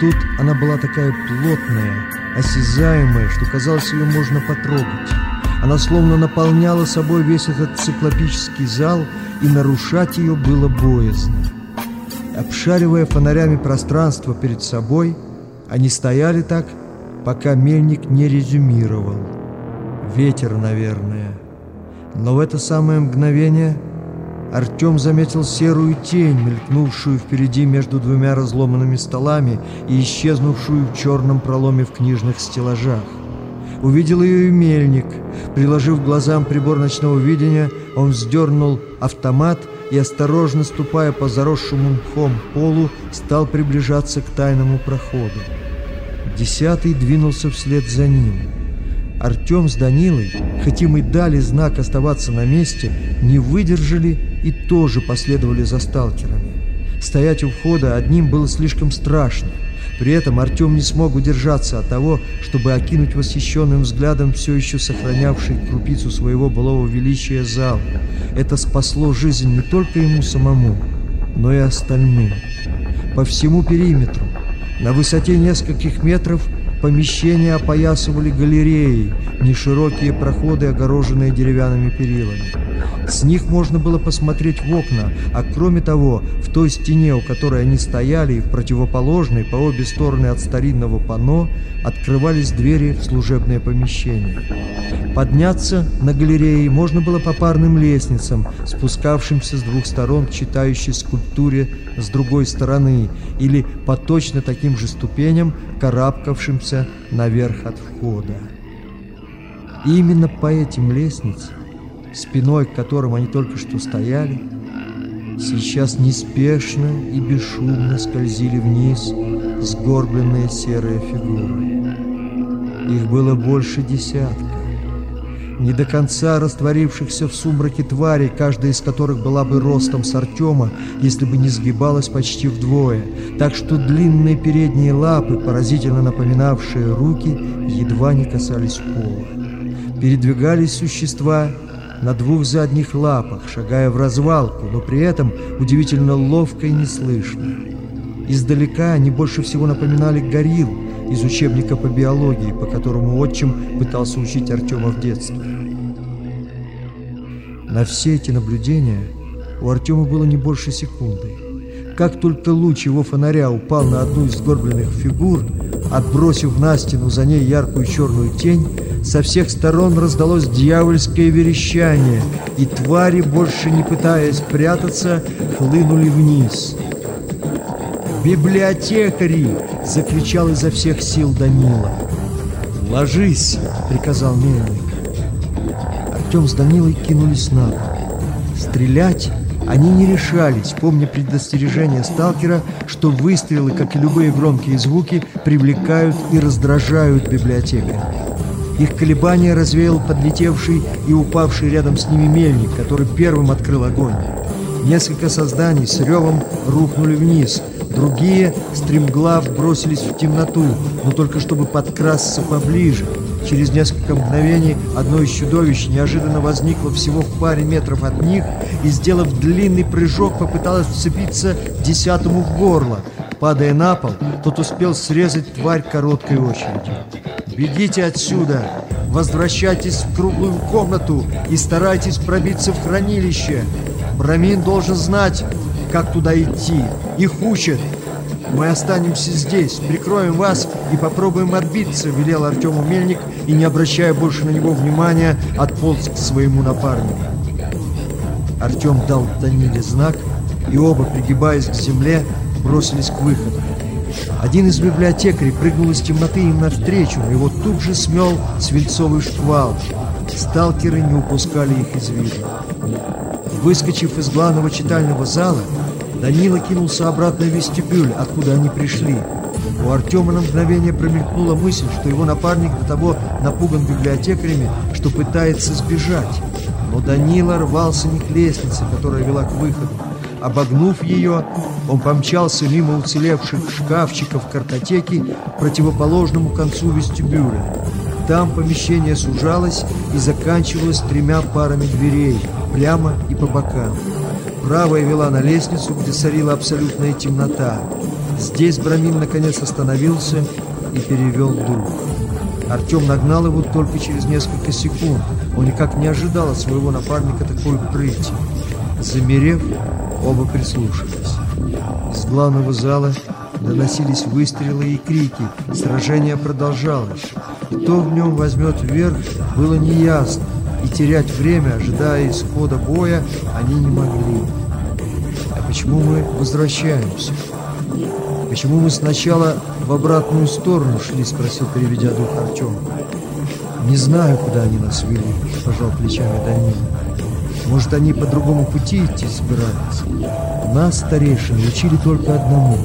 Тут она была такая плотная, осязаемая, что казалось, ее можно потрогать. Она словно наполняла собой весь этот циклопический зал, и нарушать ее было боязно. Обшаривая фонарями пространство перед собой, они стояли так, пока мельник не резюмировал. Ветер, наверное. Но в это самое мгновение Артем заметил серую тень, мелькнувшую впереди между двумя разломанными столами и исчезнувшую в черном проломе в книжных стеллажах. Увидел ее и мельник. Приложив глазам прибор ночного видения, он вздернул автомат и, осторожно ступая по заросшему мхом полу, стал приближаться к тайному проходу. Десятый двинулся вслед за ним. Артем с Данилой, хоть им и дали знак оставаться на месте, не выдержали и тоже последовали за сталкерами. Стоять у входа одним было слишком страшно. При этом Артем не смог удержаться от того, чтобы окинуть восхищенным взглядом все еще сохранявший крупицу своего былого величия зал. Это спасло жизнь не только ему самому, но и остальным. По всему периметру, на высоте нескольких метров, Помещения опоясывали галереи, неширокие проходы, огороженные деревянными перилами. С них можно было посмотреть в окна, а кроме того, в той стене, у которой они стояли, и в противоположной, по обе стороны от старинного панно, открывались двери в служебное помещение. Подняться на галерее можно было по парным лестницам, спускавшимся с двух сторон к читающей скульптуре с другой стороны, или по точно таким же ступеням, карабкавшимся наверх от входа. И именно по этим лестницам, спиной к которым они только что стояли, сейчас неспешно и бесшумно скользили вниз сгорбленные серые фигуры. Их было больше десятка не до конца растворившихся в сумраке тварей, каждая из которых была бы ростом с Артема, если бы не сгибалась почти вдвое, так что длинные передние лапы, поразительно напоминавшие руки, едва не касались пола. Передвигались существа на двух задних лапах, шагая в развалку, но при этом удивительно ловко и неслышно. Издалека они больше всего напоминали горилл, из учебника по биологии, по которому отчим пытался учить Артема в детстве. На все эти наблюдения у Артема было не больше секунды. Как только луч его фонаря упал на одну из сгорбленных фигур, отбросив на стену за ней яркую черную тень, со всех сторон раздалось дьявольское верещание, и твари, больше не пытаясь прятаться, хлынули вниз – «Библиотекари!» — закричал изо всех сил Данила. «Ложись!» — приказал мельник. Артем с Данилой кинулись на пол. Стрелять они не решались, помня предостережение сталкера, что выстрелы, как и любые громкие звуки, привлекают и раздражают библиотекаря. Их колебания развеял подлетевший и упавший рядом с ними мельник, который первым открыл огонь. Несколько созданий с ревом рухнули вниз, другие, стремглав, бросились в темноту, но только чтобы подкрасться поближе. Через несколько мгновений одно из чудовищ неожиданно возникло всего в паре метров от них и, сделав длинный прыжок, попыталось вцепиться десятому в горло. Падая на пол, тот успел срезать тварь короткой очередью. «Бегите отсюда! Возвращайтесь в круглую комнату и старайтесь пробиться в хранилище! Брамин должен знать, как туда идти. Их учат. Мы останемся здесь, прикроем вас и попробуем отбиться», — велел Артему Мельник и, не обращая больше на него внимания, отполз к своему напарнику. Артем дал Даниле знак, и оба, пригибаясь к земле, бросились к выходу. Один из библиотекарей прыгнул из темноты им навстречу, но его тут же смел свинцовый шквал. Сталкеры не упускали их из виду. Выскочив из главного читального зала, Данила кинулся обратно в вестибюль, откуда они пришли. У Артема на мгновение промелькнула мысль, что его напарник до того напуган библиотекарями, что пытается сбежать. Но Данила рвался не к лестнице, которая вела к выходу. Обогнув ее, он помчался мимо уцелевших шкафчиков картотеки к противоположному концу вестибюля. Там помещение сужалось и заканчивалось тремя парами дверей, прямо и по бокам. Правая вела на лестницу, где царила абсолютная темнота. Здесь Брамин наконец остановился и перевел дух. Артем нагнал его только через несколько секунд. Он никак не ожидал от своего напарника такой прыти. Замерев, оба прислушались. Из главного зала доносились выстрелы и крики. Сражение продолжалось. Кто в нем возьмет вверх, было неясно и терять время, ожидая исхода боя, они не могли. А почему мы возвращаемся? Почему мы сначала в обратную сторону шли, спросил, переведя дух Артем. Не знаю, куда они нас вели, пожал плечами Данил. Может, они по другому пути идти собирались? Нас, старейшин, учили только одному.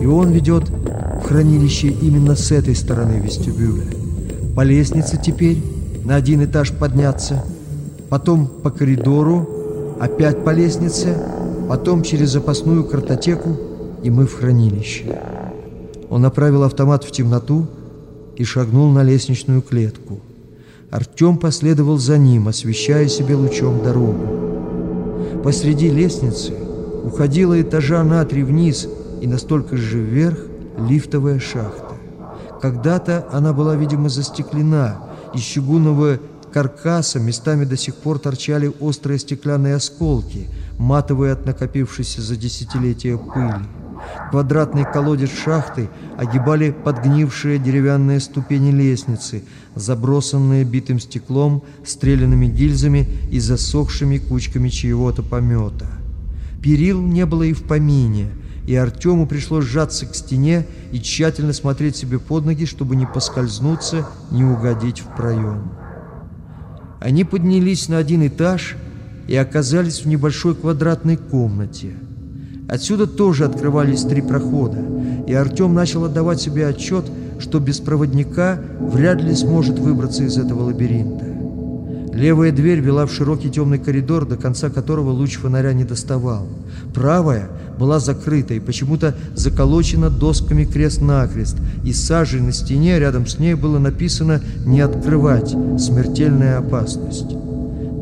И он ведет в хранилище именно с этой стороны вестибюля. По лестнице теперь на один этаж подняться, потом по коридору, опять по лестнице, потом через запасную картотеку, и мы в хранилище. Он направил автомат в темноту и шагнул на лестничную клетку. Артем последовал за ним, освещая себе лучом дорогу. Посреди лестницы уходила этажа на три вниз и настолько же вверх лифтовая шахта. Когда-то она была, видимо, застеклена, из чугунного каркаса местами до сих пор торчали острые стеклянные осколки, матовые от накопившейся за десятилетия пыли. Квадратный колодец шахты огибали подгнившие деревянные ступени лестницы, забросанные битым стеклом, стрелянными гильзами и засохшими кучками чьего-то помета. Перил не было и в помине – и Артему пришлось сжаться к стене и тщательно смотреть себе под ноги, чтобы не поскользнуться, не угодить в проем. Они поднялись на один этаж и оказались в небольшой квадратной комнате. Отсюда тоже открывались три прохода, и Артем начал отдавать себе отчет, что без проводника вряд ли сможет выбраться из этого лабиринта. Левая дверь вела в широкий темный коридор, до конца которого луч фонаря не доставал. Правая была закрыта и почему-то заколочена досками крест-накрест, и сажей на стене рядом с ней было написано «Не открывать. Смертельная опасность».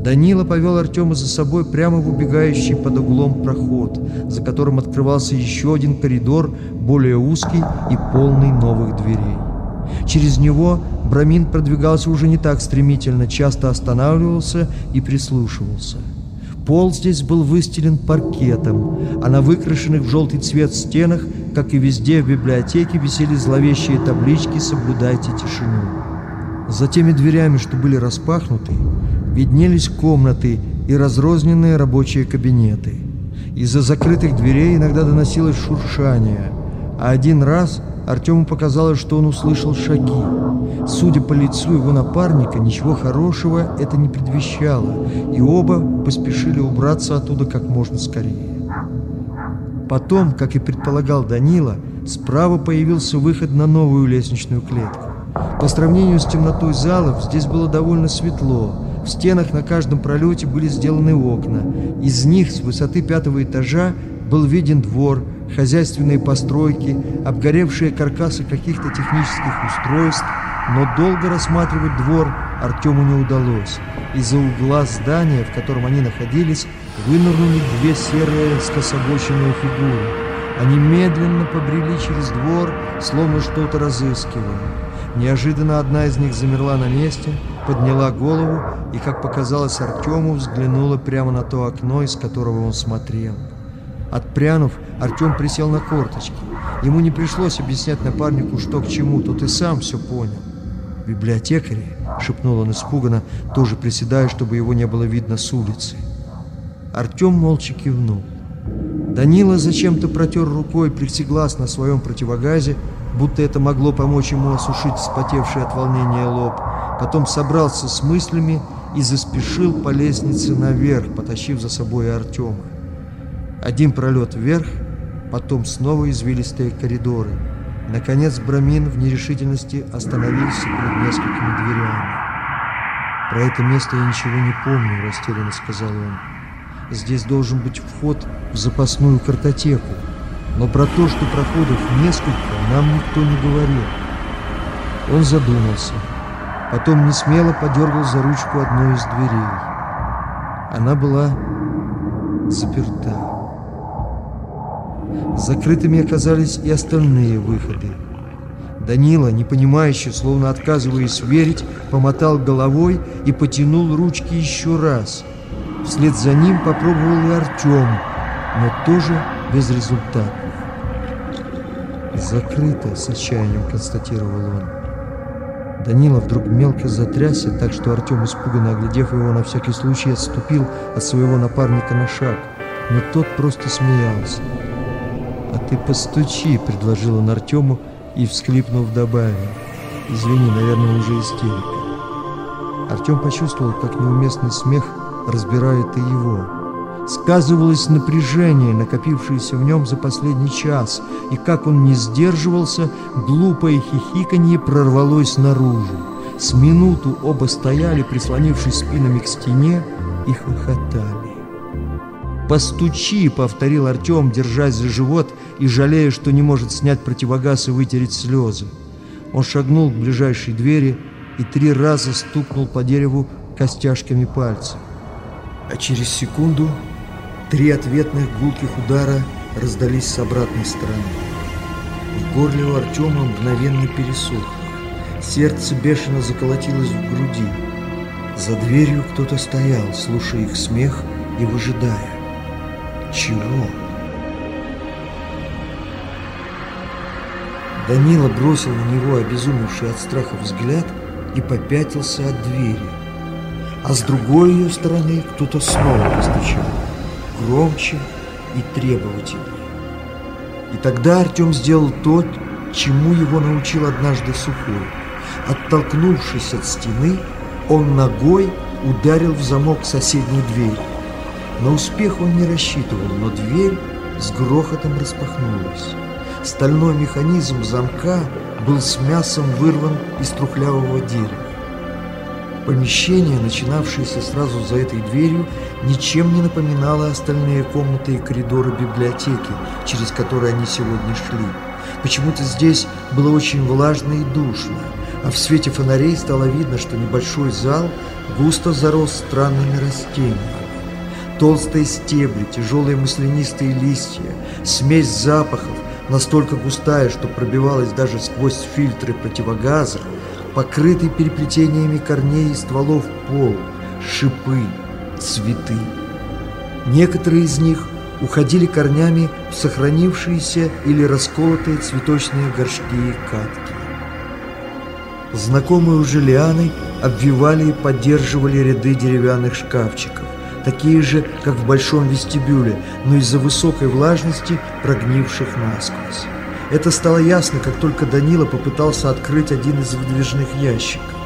Данила повел Артема за собой прямо в убегающий под углом проход, за которым открывался еще один коридор, более узкий и полный новых дверей. Через него Брамин продвигался уже не так стремительно, часто останавливался и прислушивался. Пол здесь был выстелен паркетом, а на выкрашенных в желтый цвет стенах, как и везде в библиотеке, висели зловещие таблички «Соблюдайте тишину». За теми дверями, что были распахнуты, виднелись комнаты и разрозненные рабочие кабинеты. Из-за закрытых дверей иногда доносилось шуршание, а один раз Артему показалось, что он услышал шаги. Судя по лицу его напарника, ничего хорошего это не предвещало, и оба поспешили убраться оттуда как можно скорее. Потом, как и предполагал Данила, справа появился выход на новую лестничную клетку. По сравнению с темнотой залов, здесь было довольно светло. В стенах на каждом пролете были сделаны окна. Из них с высоты пятого этажа был виден двор, хозяйственные постройки, обгоревшие каркасы каких-то технических устройств, но долго рассматривать двор Артему не удалось. Из-за угла здания, в котором они находились, вынырнули две серые скособоченные фигуры. Они медленно побрели через двор, словно что-то разыскивая. Неожиданно одна из них замерла на месте, подняла голову и, как показалось Артему, взглянула прямо на то окно, из которого он смотрел. Отпрянув, Артем присел на корточки. Ему не пришлось объяснять напарнику, что к чему, тот и сам все понял. «Библиотекари?» — шепнул он испуганно, тоже приседая, чтобы его не было видно с улицы. Артем молча кивнул. Данила зачем-то протер рукой плексиглаз на своем противогазе, будто это могло помочь ему осушить вспотевший от волнения лоб. Потом собрался с мыслями и заспешил по лестнице наверх, потащив за собой Артема. Один пролет вверх, потом снова извилистые коридоры. Наконец Брамин в нерешительности остановился перед несколькими дверями. «Про это место я ничего не помню», — растерянно сказал он. «Здесь должен быть вход в запасную картотеку, но про то, что проходов несколько, нам никто не говорил». Он задумался, потом несмело подергал за ручку одной из дверей. Она была заперта. Закрытыми оказались и остальные выходы. Данила, непонимающе, словно отказываясь верить, помотал головой и потянул ручки еще раз. Вслед за ним попробовал и Артем, но тоже безрезультатно. «Закрыто», — с отчаянием констатировал он. Данила вдруг мелко затрясся, так что Артем, испуганно оглядев его, на всякий случай отступил от своего напарника на шаг, но тот просто смеялся. «А ты постучи», — предложил он Артему и, всхлипнув, добавил. «Извини, наверное, уже истерика». Артем почувствовал, как неуместный смех разбирает и его. Сказывалось напряжение, накопившееся в нем за последний час, и как он не сдерживался, глупое хихиканье прорвалось наружу. С минуту оба стояли, прислонившись спинами к стене, и хохотали. «Постучи!» — повторил Артем, держась за живот и жалея, что не может снять противогаз и вытереть слезы. Он шагнул к ближайшей двери и три раза стукнул по дереву костяшками пальцев. А через секунду три ответных гулких удара раздались с обратной стороны. В горле у Артема мгновенно пересохло. Сердце бешено заколотилось в груди. За дверью кто-то стоял, слушая их смех и выжидая. Чего? Данила бросил на него обезумевший от страха взгляд и попятился от двери. А с другой ее стороны кто-то снова постучал, громче и требовательнее. И тогда Артем сделал то, чему его научил однажды Сухой. Оттолкнувшись от стены, он ногой ударил в замок соседней двери. На успех он не рассчитывал, но дверь с грохотом распахнулась. Стальной механизм замка был с мясом вырван из трухлявого дерева. Помещение, начинавшееся сразу за этой дверью, ничем не напоминало остальные комнаты и коридоры библиотеки, через которые они сегодня шли. Почему-то здесь было очень влажно и душно, а в свете фонарей стало видно, что небольшой зал густо зарос странными растениями. Толстые стебли, тяжелые маслянистые листья, смесь запахов, настолько густая, что пробивалась даже сквозь фильтры противогаза, покрытый переплетениями корней и стволов пол, шипы, цветы. Некоторые из них уходили корнями в сохранившиеся или расколотые цветочные горшки и катки. Знакомые уже лианы обвивали и поддерживали ряды деревянных шкафчиков такие же, как в большом вестибюле, но из-за высокой влажности прогнивших насквозь. Это стало ясно, как только Данила попытался открыть один из выдвижных ящиков.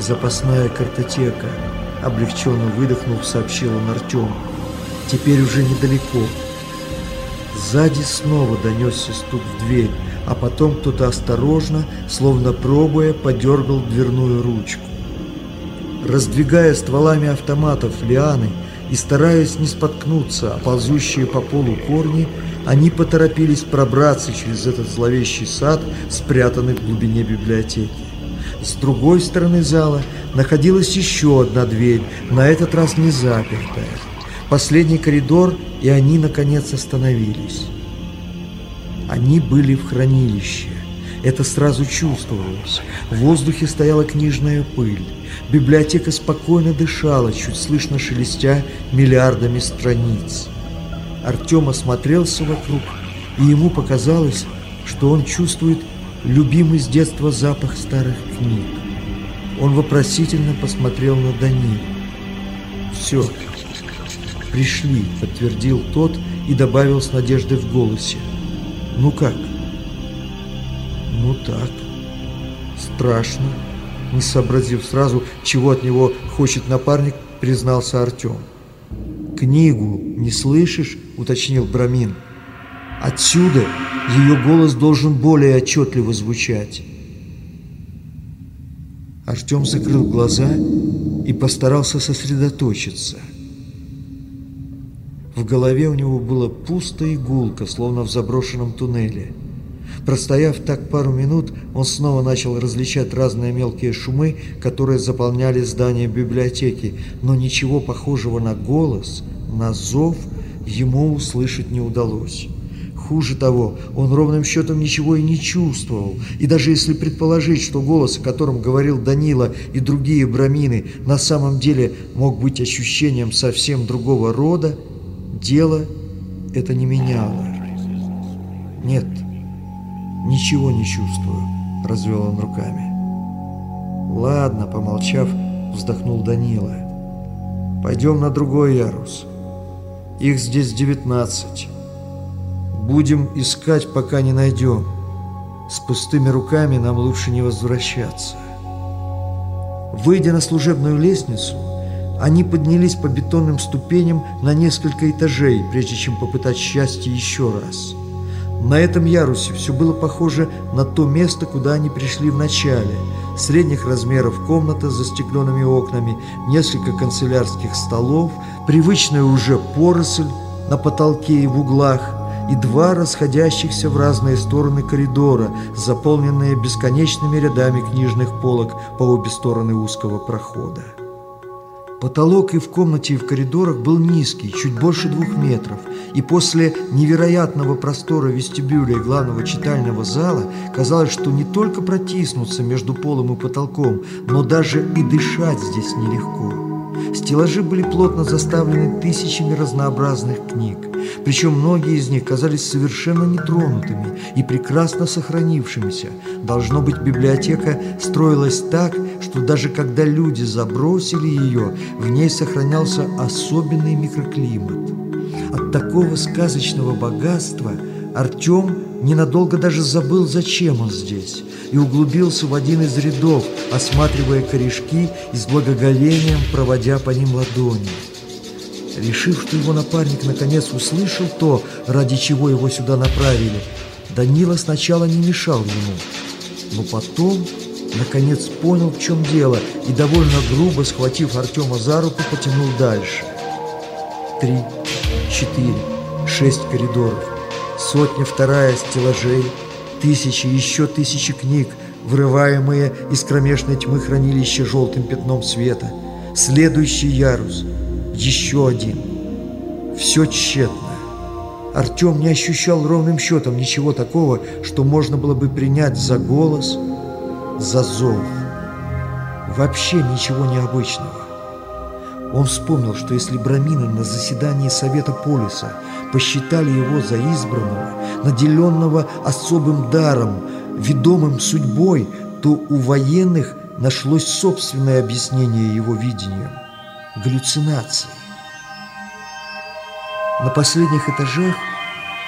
«Запасная картотека», — облегченно выдохнув, сообщил он Артему. «Теперь уже недалеко». Сзади снова донесся стук в дверь, а потом кто-то осторожно, словно пробуя, подергал дверную ручку. Раздвигая стволами автоматов лианы и стараясь не споткнуться, а ползущие по полу корни, они поторопились пробраться через этот зловещий сад, спрятанный в глубине библиотеки. С другой стороны зала находилась еще одна дверь, на этот раз не запертая. Последний коридор, и они, наконец, остановились. Они были в хранилище. Это сразу чувствовалось. В воздухе стояла книжная пыль. Библиотека спокойно дышала, чуть слышно шелестя миллиардами страниц. Артем осмотрелся вокруг, и ему показалось, что он чувствует любимый с детства запах старых книг. Он вопросительно посмотрел на Данилу. «Все, пришли», — подтвердил тот и добавил с надеждой в голосе. «Ну как?» «Ну так. Страшно». Не сообразив сразу, чего от него хочет напарник, признался Артем. «Книгу не слышишь?» – уточнил Брамин. «Отсюда ее голос должен более отчетливо звучать». Артем закрыл глаза и постарался сосредоточиться. В голове у него было пусто и гулко, словно в заброшенном туннеле – Простояв так пару минут, он снова начал различать разные мелкие шумы, которые заполняли здание библиотеки, но ничего похожего на голос, на зов ему услышать не удалось. Хуже того, он ровным счетом ничего и не чувствовал. И даже если предположить, что голос, о котором говорил Данила и другие брамины, на самом деле мог быть ощущением совсем другого рода, дело это не меняло. Нет, «Ничего не чувствую», — развел он руками. «Ладно», — помолчав, вздохнул Данила. «Пойдем на другой ярус. Их здесь девятнадцать. Будем искать, пока не найдем. С пустыми руками нам лучше не возвращаться». Выйдя на служебную лестницу, они поднялись по бетонным ступеням на несколько этажей, прежде чем попытать счастье еще раз. На этом ярусе все было похоже на то место, куда они пришли в начале. Средних размеров комната с застекленными окнами, несколько канцелярских столов, привычная уже поросль на потолке и в углах, и два расходящихся в разные стороны коридора, заполненные бесконечными рядами книжных полок по обе стороны узкого прохода. Потолок и в комнате, и в коридорах был низкий, чуть больше двух метров, и после невероятного простора вестибюля и главного читального зала казалось, что не только протиснуться между полом и потолком, но даже и дышать здесь нелегко. Стеллажи были плотно заставлены тысячами разнообразных книг, причем многие из них казались совершенно нетронутыми и прекрасно сохранившимися. Должно быть, библиотека строилась так, что даже когда люди забросили ее, в ней сохранялся особенный микроклимат. От такого сказочного богатства Артем ненадолго даже забыл, зачем он здесь, и углубился в один из рядов, осматривая корешки и с благоговением проводя по ним ладони. Решив, что его напарник наконец услышал то, ради чего его сюда направили, Данила сначала не мешал ему, но потом, наконец, понял, в чем дело, и довольно грубо, схватив Артема за руку, потянул дальше. Три, четыре, шесть коридоров, сотня вторая стеллажей, тысячи, еще тысячи книг, вырываемые из кромешной тьмы хранилища желтым пятном света, следующий ярус, еще один. Все тщетно. Артем не ощущал ровным счетом ничего такого, что можно было бы принять за голос, за зов. Вообще ничего необычного. Он вспомнил, что если брамины на заседании Совета Полиса посчитали его за избранного, наделенного особым даром, ведомым судьбой, то у военных нашлось собственное объяснение его видению – галлюцинации. На последних этажах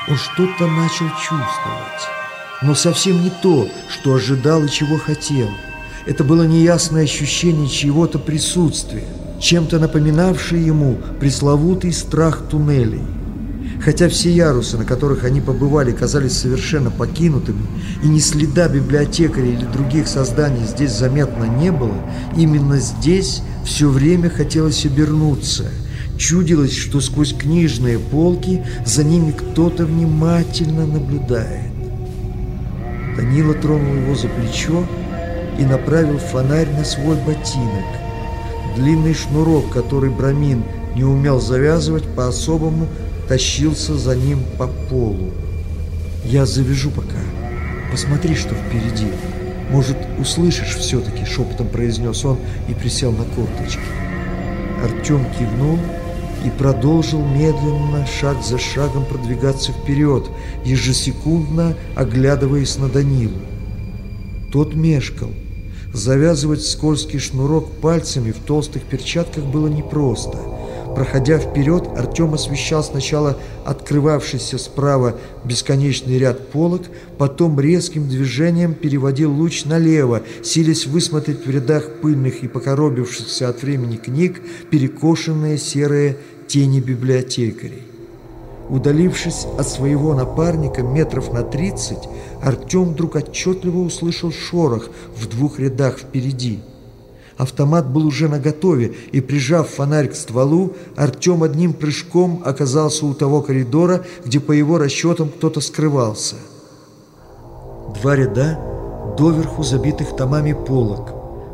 Он что-то начал чувствовать, но совсем не то, что ожидал и чего хотел. Это было неясное ощущение чьего-то присутствия, чем-то напоминавшее ему пресловутый страх туннелей. Хотя все ярусы, на которых они побывали, казались совершенно покинутыми, и ни следа библиотекаря или других созданий здесь заметно не было, именно здесь все время хотелось обернуться. Чудилось, что сквозь книжные полки за ними кто-то внимательно наблюдает. Данила тронул его за плечо и направил фонарь на свой ботинок. Длинный шнурок, который Брамин не умел завязывать, по-особому тащился за ним по полу. «Я завяжу пока. Посмотри, что впереди. Может, услышишь все-таки?» — шепотом произнес он и присел на корточки. Артем кивнул и продолжил медленно, шаг за шагом продвигаться вперед, ежесекундно оглядываясь на Данилу. Тот мешкал. Завязывать скользкий шнурок пальцами в толстых перчатках было непросто — Проходя вперед, Артем освещал сначала открывавшийся справа бесконечный ряд полок, потом резким движением переводил луч налево, силясь высмотреть в рядах пыльных и покоробившихся от времени книг перекошенные серые тени библиотекарей. Удалившись от своего напарника метров на тридцать, Артем вдруг отчетливо услышал шорох в двух рядах впереди – Автомат был уже наготове, и, прижав фонарь к стволу, Артем одним прыжком оказался у того коридора, где, по его расчетам, кто-то скрывался. Два ряда, доверху забитых томами полок,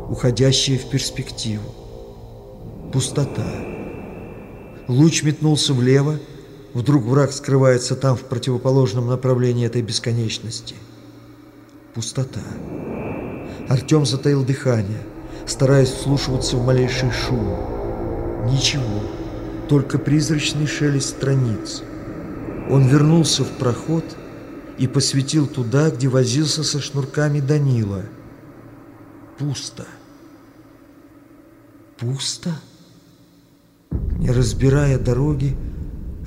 уходящие в перспективу. Пустота. Луч метнулся влево, вдруг враг скрывается там в противоположном направлении этой бесконечности. Пустота. Артем затаил дыхание стараясь вслушиваться в малейший шум. Ничего, только призрачный шелест страниц. Он вернулся в проход и посветил туда, где возился со шнурками Данила. Пусто. Пусто? Не разбирая дороги,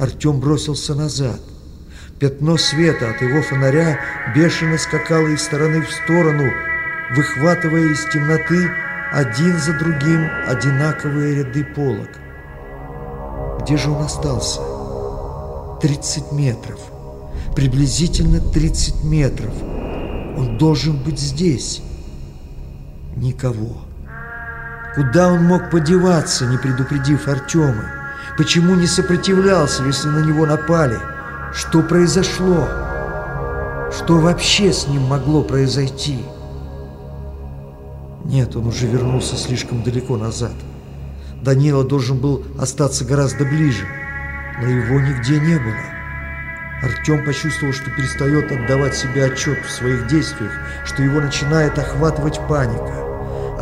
Артем бросился назад. Пятно света от его фонаря бешено скакало из стороны в сторону, выхватывая из темноты один за другим одинаковые ряды полок. Где же он остался? 30 метров. Приблизительно 30 метров. Он должен быть здесь. Никого. Куда он мог подеваться, не предупредив Артема? Почему не сопротивлялся, если на него напали? Что произошло? Что вообще с ним могло произойти? Нет, он уже вернулся слишком далеко назад. Данила должен был остаться гораздо ближе, но его нигде не было. Артем почувствовал, что перестает отдавать себе отчет в своих действиях, что его начинает охватывать паника.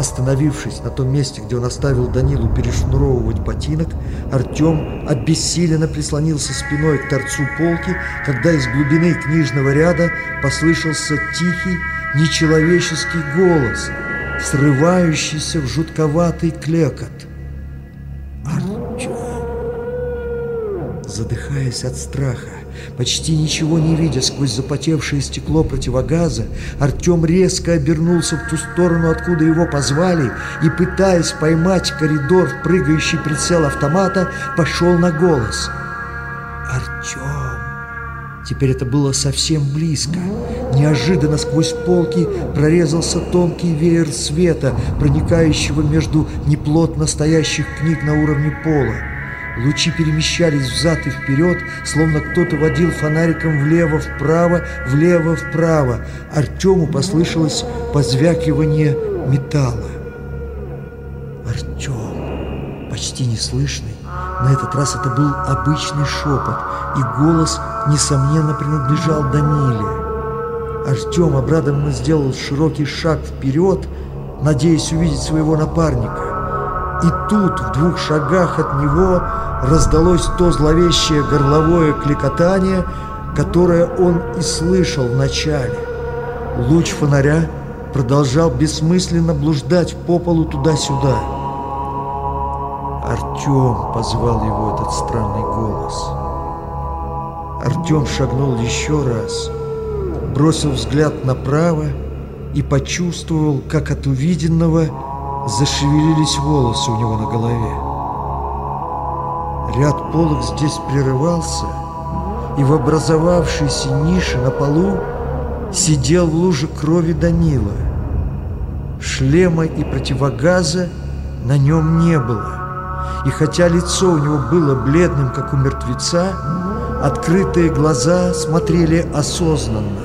Остановившись на том месте, где он оставил Данилу перешнуровывать ботинок, Артем обессиленно прислонился спиной к торцу полки, когда из глубины книжного ряда послышался тихий, нечеловеческий голос – срывающийся в жутковатый клекот. Артем! Задыхаясь от страха, почти ничего не видя сквозь запотевшее стекло противогаза, Артем резко обернулся в ту сторону, откуда его позвали, и, пытаясь поймать коридор в прыгающий прицел автомата, пошел на голос. «Артем!» Теперь это было совсем близко. Неожиданно сквозь полки прорезался тонкий веер света, проникающего между неплотно стоящих книг на уровне пола. Лучи перемещались взад и вперед, словно кто-то водил фонариком влево-вправо, влево-вправо. Артему послышалось позвякивание металла. Артем, почти неслышный, на этот раз это был обычный шепот, и голос, несомненно, принадлежал Даниле. Артем обрадованно сделал широкий шаг вперед, надеясь увидеть своего напарника. И тут, в двух шагах от него, раздалось то зловещее горловое кликотание, которое он и слышал вначале. Луч фонаря продолжал бессмысленно блуждать по полу туда-сюда. «Артем!» — позвал его этот странный голос. Артем шагнул еще раз, бросил взгляд направо и почувствовал, как от увиденного зашевелились волосы у него на голове. Ряд полок здесь прерывался, и в образовавшейся нише на полу сидел в луже крови Данила. Шлема и противогаза на нем не было. И хотя лицо у него было бледным, как у мертвеца, открытые глаза смотрели осознанно.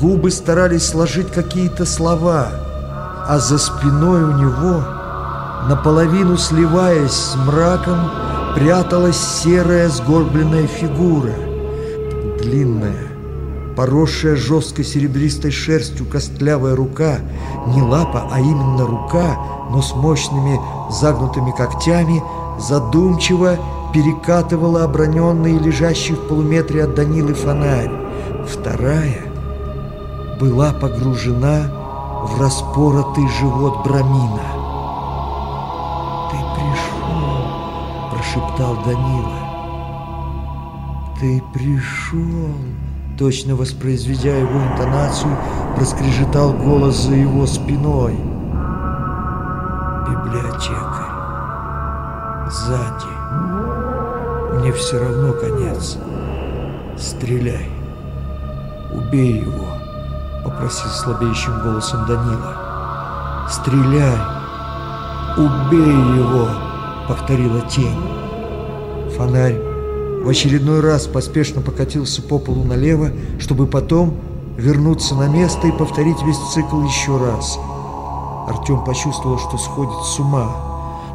Губы старались сложить какие-то слова, а за спиной у него, наполовину сливаясь с мраком, пряталась серая сгорбленная фигура. Длинная, поросшая жесткой серебристой шерстью костлявая рука, не лапа, а именно рука, но с мощными загнутыми когтями, задумчиво перекатывала оброненный лежащий в полуметре от Данилы фонарь. Вторая была погружена в распоротый живот Брамина. «Ты пришел!» – прошептал Данила. «Ты пришел!» Точно воспроизведя его интонацию, проскрежетал голос за его спиной. Библиотекарь. Сзади. Мне все равно конец. Стреляй. Убей его, попросил слабеющим голосом Данила. Стреляй. Убей его, повторила тень. Фонарь в очередной раз поспешно покатился по полу налево, чтобы потом вернуться на место и повторить весь цикл еще раз. Артем почувствовал, что сходит с ума.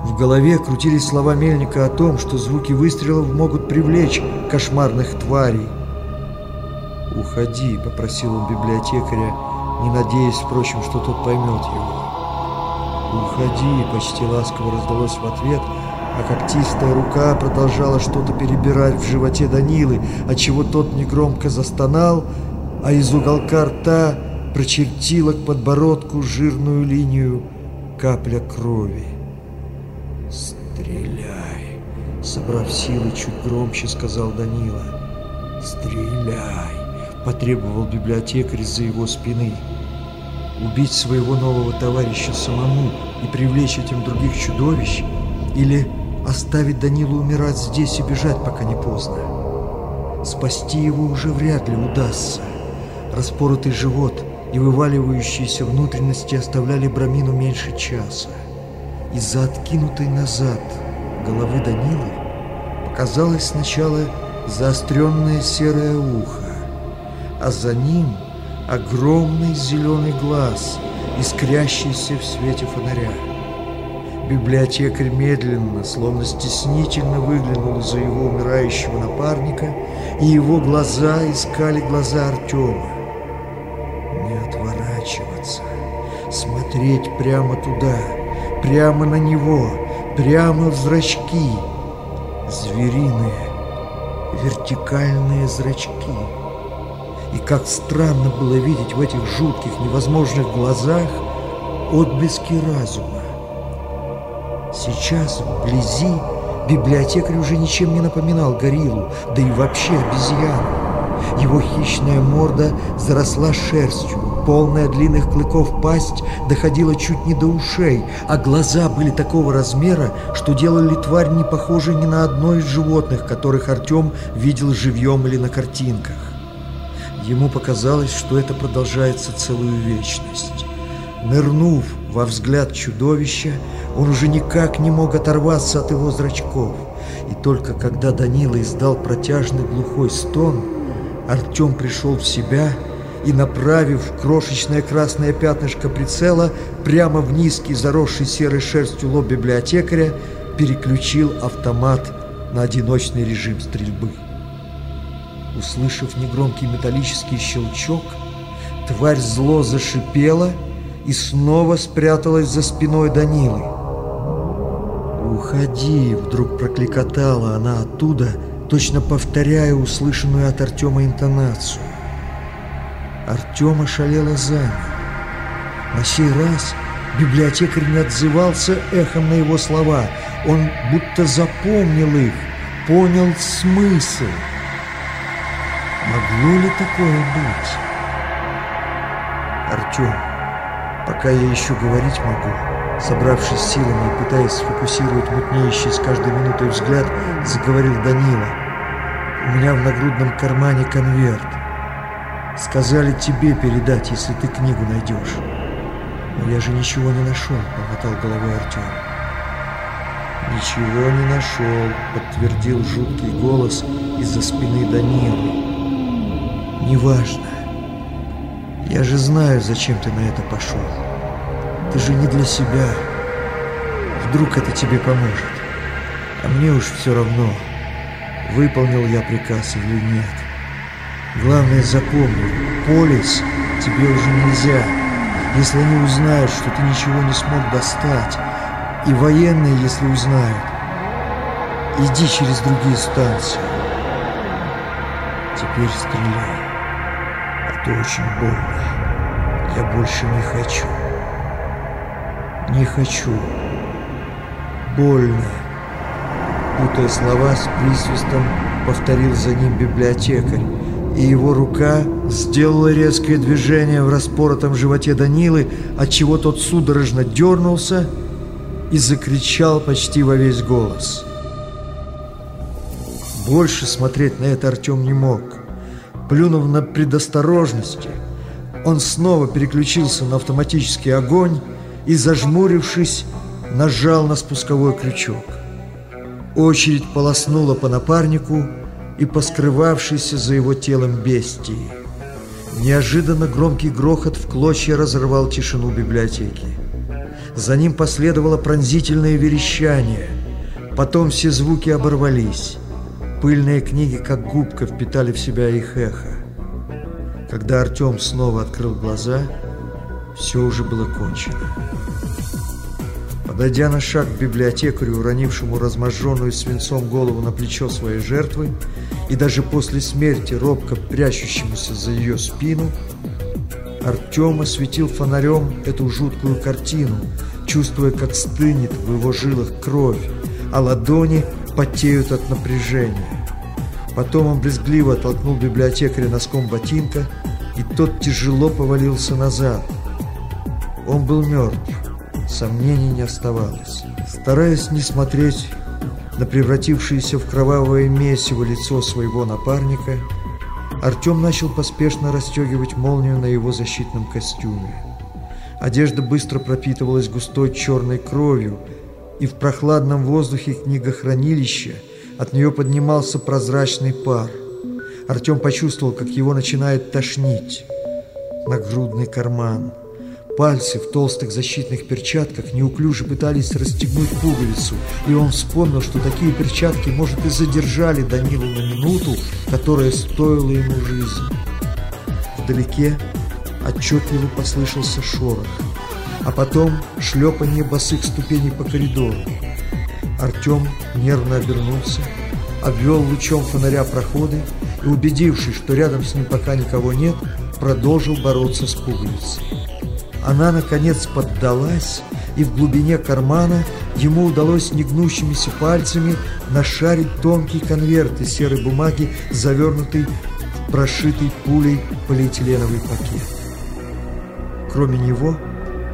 В голове крутились слова Мельника о том, что звуки выстрелов могут привлечь кошмарных тварей. «Уходи», — попросил он библиотекаря, не надеясь, впрочем, что тот поймет его. «Уходи», — почти ласково раздалось в ответ — а когтистая рука продолжала что-то перебирать в животе Данилы, отчего тот негромко застонал, а из уголка рта прочертила к подбородку жирную линию капля крови. «Стреляй!» — собрав силы, чуть громче сказал Данила. «Стреляй!» — потребовал библиотекарь из-за его спины. Убить своего нового товарища самому и привлечь этим других чудовищ или Оставить Данилу умирать здесь и бежать, пока не поздно. Спасти его уже вряд ли удастся. Распоротый живот и вываливающиеся внутренности оставляли Брамину меньше часа. Из-за откинутой назад головы Данилы показалось сначала заостренное серое ухо, а за ним огромный зеленый глаз, искрящийся в свете фонаря. Библиотекарь медленно, словно стеснительно выглянул из-за его умирающего напарника, и его глаза искали глаза Артема. Не отворачиваться, смотреть прямо туда, прямо на него, прямо в зрачки. Звериные, вертикальные зрачки. И как странно было видеть в этих жутких, невозможных глазах отблески разума. Сейчас вблизи библиотекарь уже ничем не напоминал гориллу, да и вообще обезьяну. Его хищная морда заросла шерстью, полная длинных клыков пасть доходила чуть не до ушей, а глаза были такого размера, что делали тварь не похожей ни на одно из животных, которых Артем видел живьем или на картинках. Ему показалось, что это продолжается целую вечность. Нырнув во взгляд чудовища, он уже никак не мог оторваться от его зрачков. И только когда Данила издал протяжный глухой стон, Артем пришел в себя и, направив крошечное красное пятнышко прицела прямо в низкий, заросший серой шерстью лоб библиотекаря, переключил автомат на одиночный режим стрельбы. Услышав негромкий металлический щелчок, тварь зло зашипела и снова спряталась за спиной Данилы. «Уходи!» — вдруг прокликотала она оттуда, точно повторяя услышанную от Артема интонацию. Артем ошалело замер. На сей раз библиотекарь не отзывался эхом на его слова. Он будто запомнил их, понял смысл. Могло ли такое быть? Артем, пока я еще говорить могу, собравшись силами и пытаясь сфокусировать мутнеющий с каждой минутой взгляд, заговорил Данила. У меня в нагрудном кармане конверт. Сказали тебе передать, если ты книгу найдешь. Но я же ничего не нашел, помотал головой Артем. «Ничего не нашел», — подтвердил жуткий голос из-за спины Данилы. «Неважно. Я же знаю, зачем ты на это пошел. Ты же не для себя. Вдруг это тебе поможет. А мне уж все равно, выполнил я приказ или нет. Главное запомни, полис тебе уже нельзя. Если они узнают, что ты ничего не смог достать, и военные, если узнают, иди через другие станции. Теперь стреляй. А то очень больно. Я больше не хочу. Не хочу. Больно. Путая слова с присвистом, повторил за ним библиотекарь, и его рука сделала резкое движение в распоротом животе Данилы, отчего тот судорожно дернулся и закричал почти во весь голос. Больше смотреть на это Артем не мог. Плюнув на предосторожности, он снова переключился на автоматический огонь и, зажмурившись, нажал на спусковой крючок. Очередь полоснула по напарнику и по скрывавшейся за его телом бестии. Неожиданно громкий грохот в клочья разорвал тишину библиотеки. За ним последовало пронзительное верещание. Потом все звуки оборвались. Пыльные книги, как губка, впитали в себя их эхо. Когда Артем снова открыл глаза, все уже было кончено. Подойдя на шаг к библиотекарю, уронившему разможженную свинцом голову на плечо своей жертвы, и даже после смерти робко прячущемуся за ее спину, Артем осветил фонарем эту жуткую картину, чувствуя, как стынет в его жилах кровь, а ладони потеют от напряжения. Потом он брезгливо оттолкнул библиотекаря носком ботинка, и тот тяжело повалился назад. Он был мертв, сомнений не оставалось. Стараясь не смотреть на превратившееся в кровавое месиво лицо своего напарника, Артем начал поспешно расстегивать молнию на его защитном костюме. Одежда быстро пропитывалась густой черной кровью, и в прохладном воздухе книгохранилища от нее поднимался прозрачный пар. Артем почувствовал, как его начинает тошнить. Нагрудный карман. Пальцы в толстых защитных перчатках неуклюже пытались расстегнуть пуговицу, и он вспомнил, что такие перчатки, может, и задержали Данилу на минуту, которая стоила ему жизни. Вдалеке отчетливо послышался шорох, а потом шлепанье босых ступеней по коридору. Артем нервно обернулся, обвел лучом фонаря проходы и, убедившись, что рядом с ним пока никого нет, продолжил бороться с пуговицей. Она, наконец, поддалась, и в глубине кармана ему удалось негнущимися пальцами нашарить тонкий конверт из серой бумаги, завернутый в прошитый пулей полиэтиленовый пакет. Кроме него,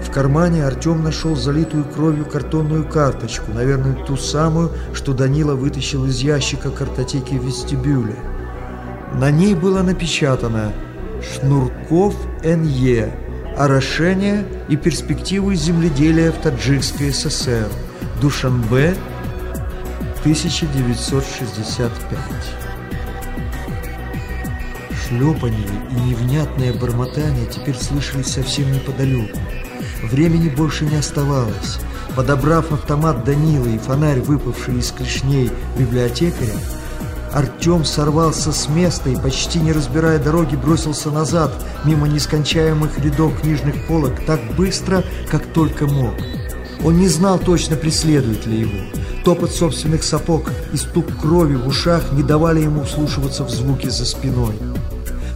в кармане Артем нашел залитую кровью картонную карточку, наверное, ту самую, что Данила вытащил из ящика картотеки в вестибюле. На ней было напечатано «Шнурков Н.Е орошение и перспективы земледелия в Таджикской ССР. Душанбе, 1965. Шлепанье и невнятное бормотание теперь слышались совсем неподалеку. Времени больше не оставалось. Подобрав автомат Данила и фонарь, выпавший из клешней библиотекаря, Артем сорвался с места и, почти не разбирая дороги, бросился назад, мимо нескончаемых рядов книжных полок, так быстро, как только мог. Он не знал точно, преследует ли его. Топот собственных сапог и стук крови в ушах не давали ему вслушиваться в звуки за спиной.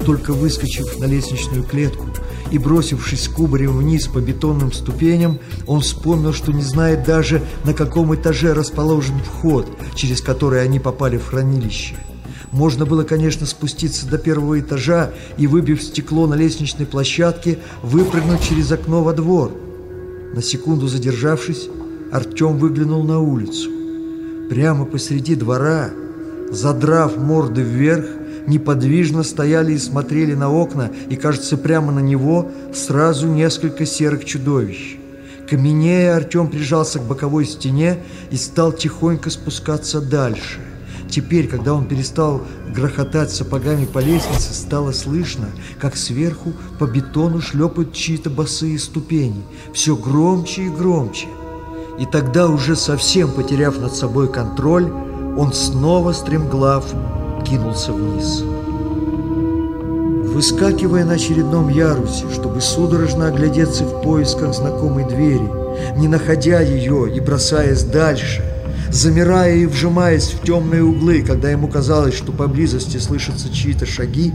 Только выскочив на лестничную клетку, и, бросившись кубарем вниз по бетонным ступеням, он вспомнил, что не знает даже, на каком этаже расположен вход, через который они попали в хранилище. Можно было, конечно, спуститься до первого этажа и, выбив стекло на лестничной площадке, выпрыгнуть через окно во двор. На секунду задержавшись, Артем выглянул на улицу. Прямо посреди двора, задрав морды вверх, неподвижно стояли и смотрели на окна, и, кажется, прямо на него сразу несколько серых чудовищ. Каменея Артем прижался к боковой стене и стал тихонько спускаться дальше. Теперь, когда он перестал грохотать сапогами по лестнице, стало слышно, как сверху по бетону шлепают чьи-то босые ступени. Все громче и громче. И тогда, уже совсем потеряв над собой контроль, он снова стремглав кинулся вниз. Выскакивая на очередном ярусе, чтобы судорожно оглядеться в поисках знакомой двери, не находя ее и бросаясь дальше, замирая и вжимаясь в темные углы, когда ему казалось, что поблизости слышатся чьи-то шаги,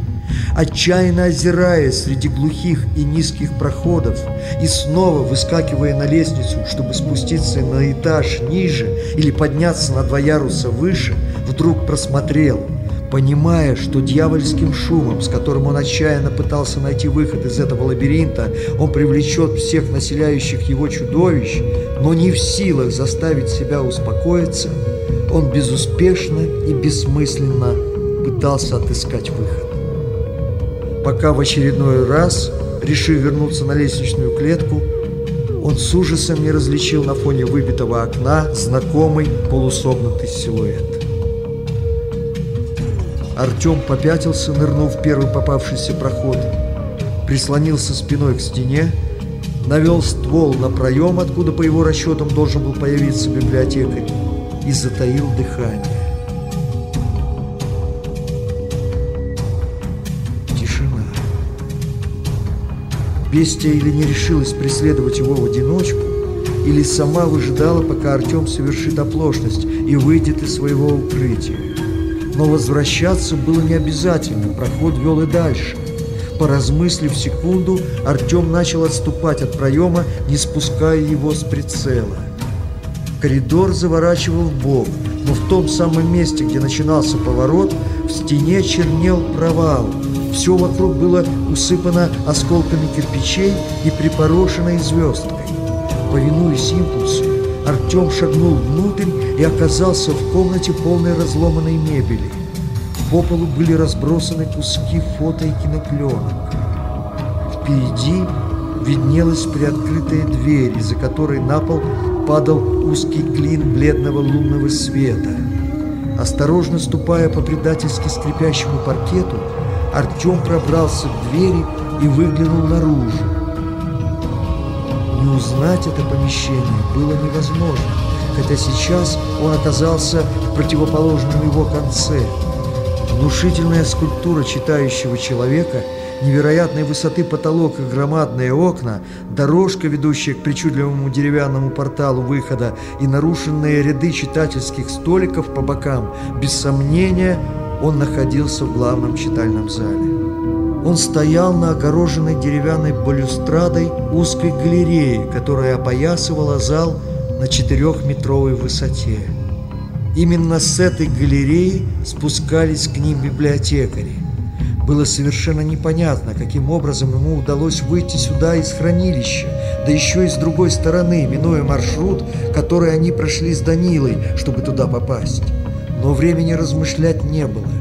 отчаянно озираясь среди глухих и низких проходов и снова выскакивая на лестницу, чтобы спуститься на этаж ниже или подняться на два яруса выше, вдруг просмотрел – Понимая, что дьявольским шумом, с которым он отчаянно пытался найти выход из этого лабиринта, он привлечет всех населяющих его чудовищ, но не в силах заставить себя успокоиться, он безуспешно и бессмысленно пытался отыскать выход. Пока в очередной раз, решив вернуться на лестничную клетку, он с ужасом не различил на фоне выбитого окна знакомый полусогнутый силуэт. Артем попятился, нырнув в первый попавшийся проход, прислонился спиной к стене, навел ствол на проем, откуда, по его расчетам, должен был появиться библиотекарь, и затаил дыхание. Тишина. Бестия или не решилась преследовать его в одиночку, или сама выжидала, пока Артем совершит оплошность и выйдет из своего укрытия. Но возвращаться было не обязательно, проход вел и дальше. Поразмыслив секунду, Артем начал отступать от проема, не спуская его с прицела. Коридор заворачивал в бок, но в том самом месте, где начинался поворот, в стене чернел провал. Все вокруг было усыпано осколками кирпичей и припорошено звездкой. Повинуясь импульсу, Артем шагнул внутрь и оказался в комнате полной разломанной мебели. По полу были разбросаны куски фото и кинопленок. Впереди виднелась приоткрытая дверь, из-за которой на пол падал узкий клин бледного лунного света. Осторожно ступая по предательски скрипящему паркету, Артем пробрался к двери и выглянул наружу. Не узнать это помещение было невозможно, хотя сейчас он оказался в противоположном его конце. Внушительная скульптура читающего человека, невероятной высоты потолок и громадные окна, дорожка, ведущая к причудливому деревянному порталу выхода и нарушенные ряды читательских столиков по бокам, без сомнения, он находился в главном читальном зале. Он стоял на огороженной деревянной балюстрадой узкой галереи, которая опоясывала зал на четырехметровой высоте. Именно с этой галереи спускались к ним библиотекари. Было совершенно непонятно, каким образом ему удалось выйти сюда из хранилища, да еще и с другой стороны, минуя маршрут, который они прошли с Данилой, чтобы туда попасть. Но времени размышлять не было.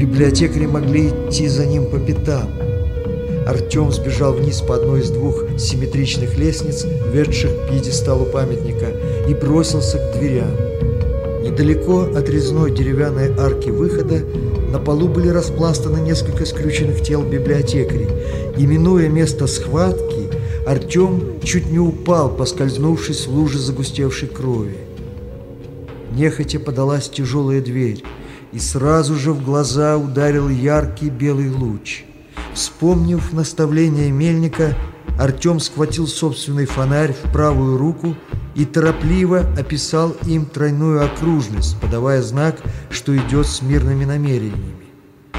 Библиотекари могли идти за ним по пятам. Артем сбежал вниз по одной из двух симметричных лестниц, ведших к пьедесталу памятника, и бросился к дверям. Недалеко от резной деревянной арки выхода на полу были распластаны несколько скрюченных тел библиотекарей, и, минуя место схватки, Артем чуть не упал, поскользнувшись в луже загустевшей крови. Нехотя подалась тяжелая дверь и сразу же в глаза ударил яркий белый луч. Вспомнив наставление мельника, Артем схватил собственный фонарь в правую руку и торопливо описал им тройную окружность, подавая знак, что идет с мирными намерениями.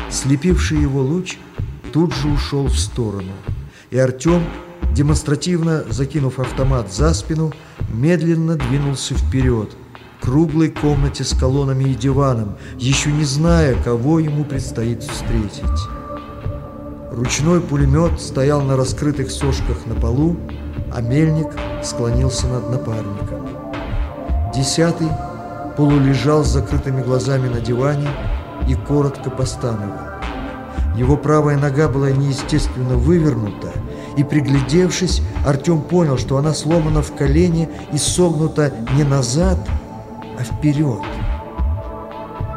Слепивший его луч тут же ушел в сторону, и Артем, демонстративно закинув автомат за спину, медленно двинулся вперед, круглой комнате с колоннами и диваном, еще не зная, кого ему предстоит встретить. Ручной пулемет стоял на раскрытых сошках на полу, а мельник склонился над напарником. Десятый полулежал с закрытыми глазами на диване и коротко постановал. Его правая нога была неестественно вывернута, и, приглядевшись, Артем понял, что она сломана в колене и согнута не назад, а вперед.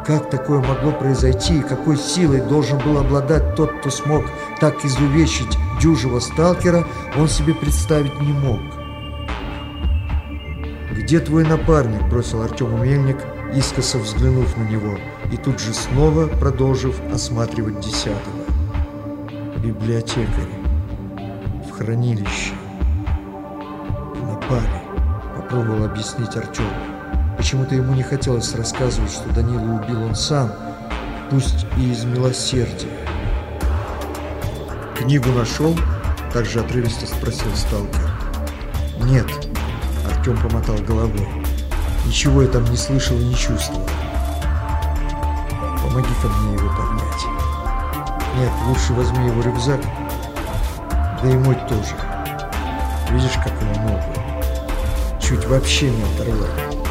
Как такое могло произойти и какой силой должен был обладать тот, кто смог так изувечить дюжего сталкера, он себе представить не мог. «Где твой напарник?» – бросил Артему мельник, искоса взглянув на него, и тут же снова продолжив осматривать десятого. «Библиотекарь. В хранилище. Напали», – попробовал объяснить Артем. Почему-то ему не хотелось рассказывать, что Данила убил он сам, пусть и из милосердия. «Книгу нашел?» – также отрывисто спросил сталкер. «Нет», – Артем помотал головой. «Ничего я там не слышал и не чувствовал. Помоги-ка мне его поднять. Нет, лучше возьми его рюкзак, да и мой тоже. Видишь, как он много. Чуть вообще не оторвал.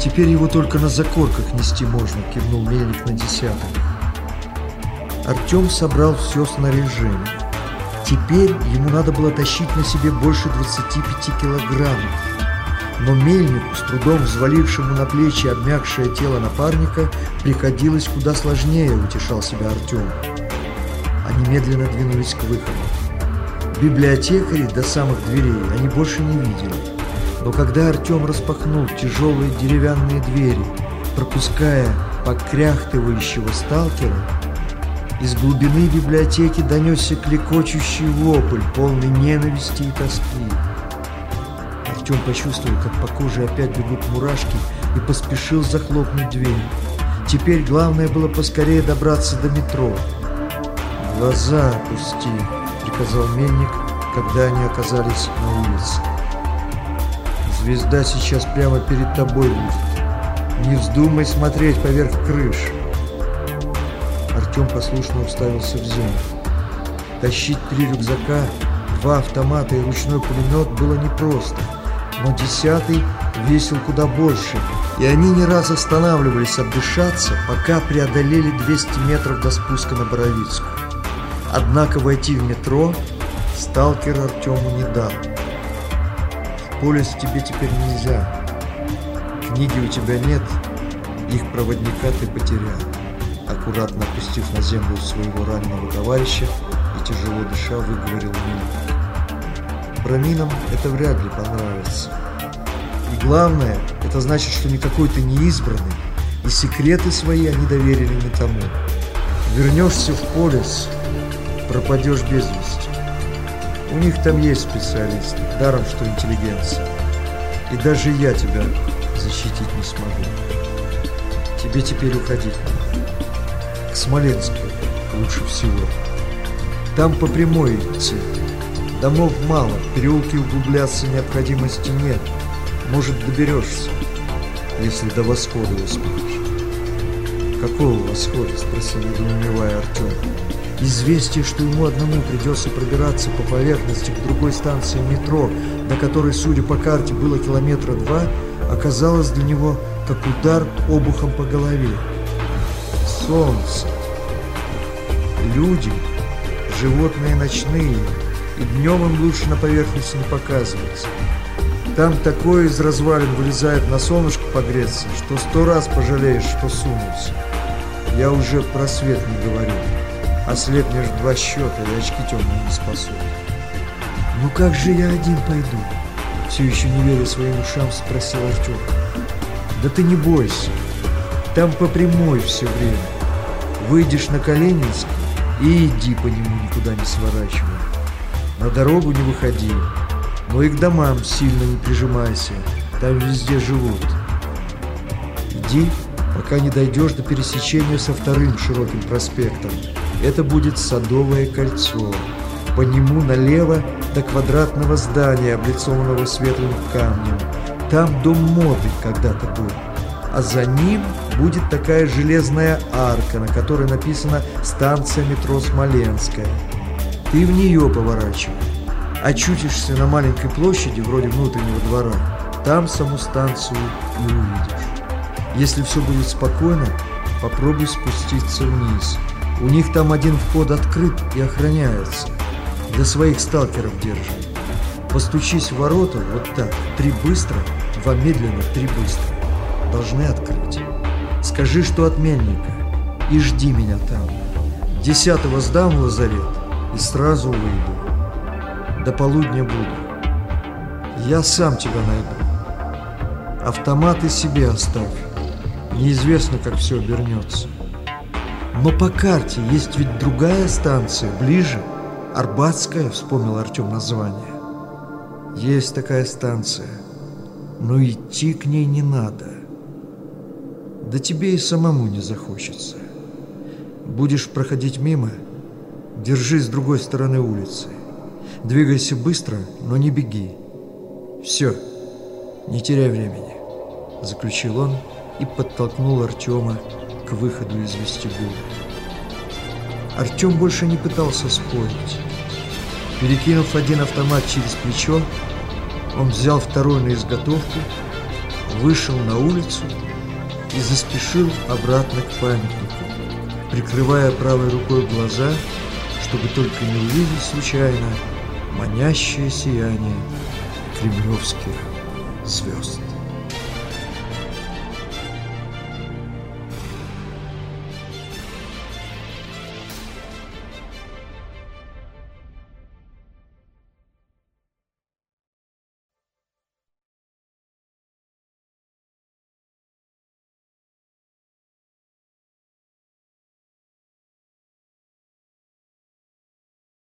Теперь его только на закорках нести можно, кивнул мельник на десяток. Артем собрал все снаряжение. Теперь ему надо было тащить на себе больше 25 килограммов. Но мельнику, с трудом взвалившему на плечи обмякшее тело напарника, приходилось куда сложнее, утешал себя Артем. Они медленно двинулись к выходу. Библиотекарей до самых дверей они больше не видели. Но когда Артем распахнул тяжелые деревянные двери, пропуская покряхтывающего сталкера, из глубины библиотеки донесся клекочущий вопль, полный ненависти и тоски. Артем почувствовал, как по коже опять бегут мурашки и поспешил захлопнуть дверь. Теперь главное было поскорее добраться до метро. «Глаза опусти», — приказал Мельник, когда они оказались на улице. «Звезда сейчас прямо перед тобой будет. Не вздумай смотреть поверх крыш». Артем послушно уставился в землю. Тащить три рюкзака, два автомата и ручной пулемет было непросто, но десятый весил куда больше, и они не раз останавливались отдышаться, пока преодолели 200 метров до спуска на Боровицкую. Однако войти в метро сталкер Артему не дал. Полис тебе теперь нельзя. Книги у тебя нет, их проводника ты потерял аккуратно опустив на землю своего раненого товарища и тяжело дыша выговорил Милик. Браминам это вряд ли понравится. И главное, это значит, что никакой ты не избранный, и секреты свои они доверили не тому. Вернешься в полис, пропадешь без вести. У них там есть специалисты, даром что интеллигенция. И даже я тебя защитить не смогу. Тебе теперь уходить надо. Смоленске лучше всего. Там по прямой идти. Домов мало, в переулке углубляться необходимости нет. Может, доберешься, если до восхода успеешь. «Какого восхода?» – спросил недоумевая Артем. Известие, что ему одному придется пробираться по поверхности к другой станции метро, до которой, судя по карте, было километра два, оказалось для него как удар обухом по голове солнце. Люди, животные ночные, и днем им лучше на поверхности не показываться. Там такое из развалин вылезает на солнышко погреться, что сто раз пожалеешь, что сунулся. Я уже про свет не говорю. А слепнешь два счета, и очки темные не спасут. Ну как же я один пойду? Все еще не веря своим ушам, спросил Артем. Да ты не бойся. Там по прямой все время. Выйдешь на Калининск и иди по нему, никуда не сворачивая. На дорогу не выходи, но и к домам сильно не прижимайся, там везде живут. Иди, пока не дойдешь до пересечения со вторым широким проспектом. Это будет Садовое кольцо. По нему налево до квадратного здания, облицованного светлым камнем. Там дом моды когда-то был, а за ним будет такая железная арка, на которой написано «Станция метро Смоленская». Ты в нее поворачивай. Очутишься на маленькой площади, вроде внутреннего двора, там саму станцию и увидишь. Если все будет спокойно, попробуй спуститься вниз. У них там один вход открыт и охраняется. Для своих сталкеров держит. Постучись в ворота вот так, три быстро, два медленно, три быстро. Должны открыть. Скажи, что от мельника, и жди меня там. Десятого сдам в лазарет и сразу выйду. До полудня буду. Я сам тебя найду. Автоматы себе оставь. Неизвестно, как все обернется. Но по карте есть ведь другая станция, ближе. Арбатская, вспомнил Артем название. Есть такая станция, но идти к ней не надо. Да тебе и самому не захочется. Будешь проходить мимо, держись с другой стороны улицы. Двигайся быстро, но не беги. Все, не теряй времени, заключил он и подтолкнул Артема к выходу из вестибюля. Артем больше не пытался спорить. Перекинув один автомат через плечо, он взял второй на изготовку, вышел на улицу и заспешил обратно к памятнику, прикрывая правой рукой глаза, чтобы только не увидеть случайно манящее сияние кремлевских звезд.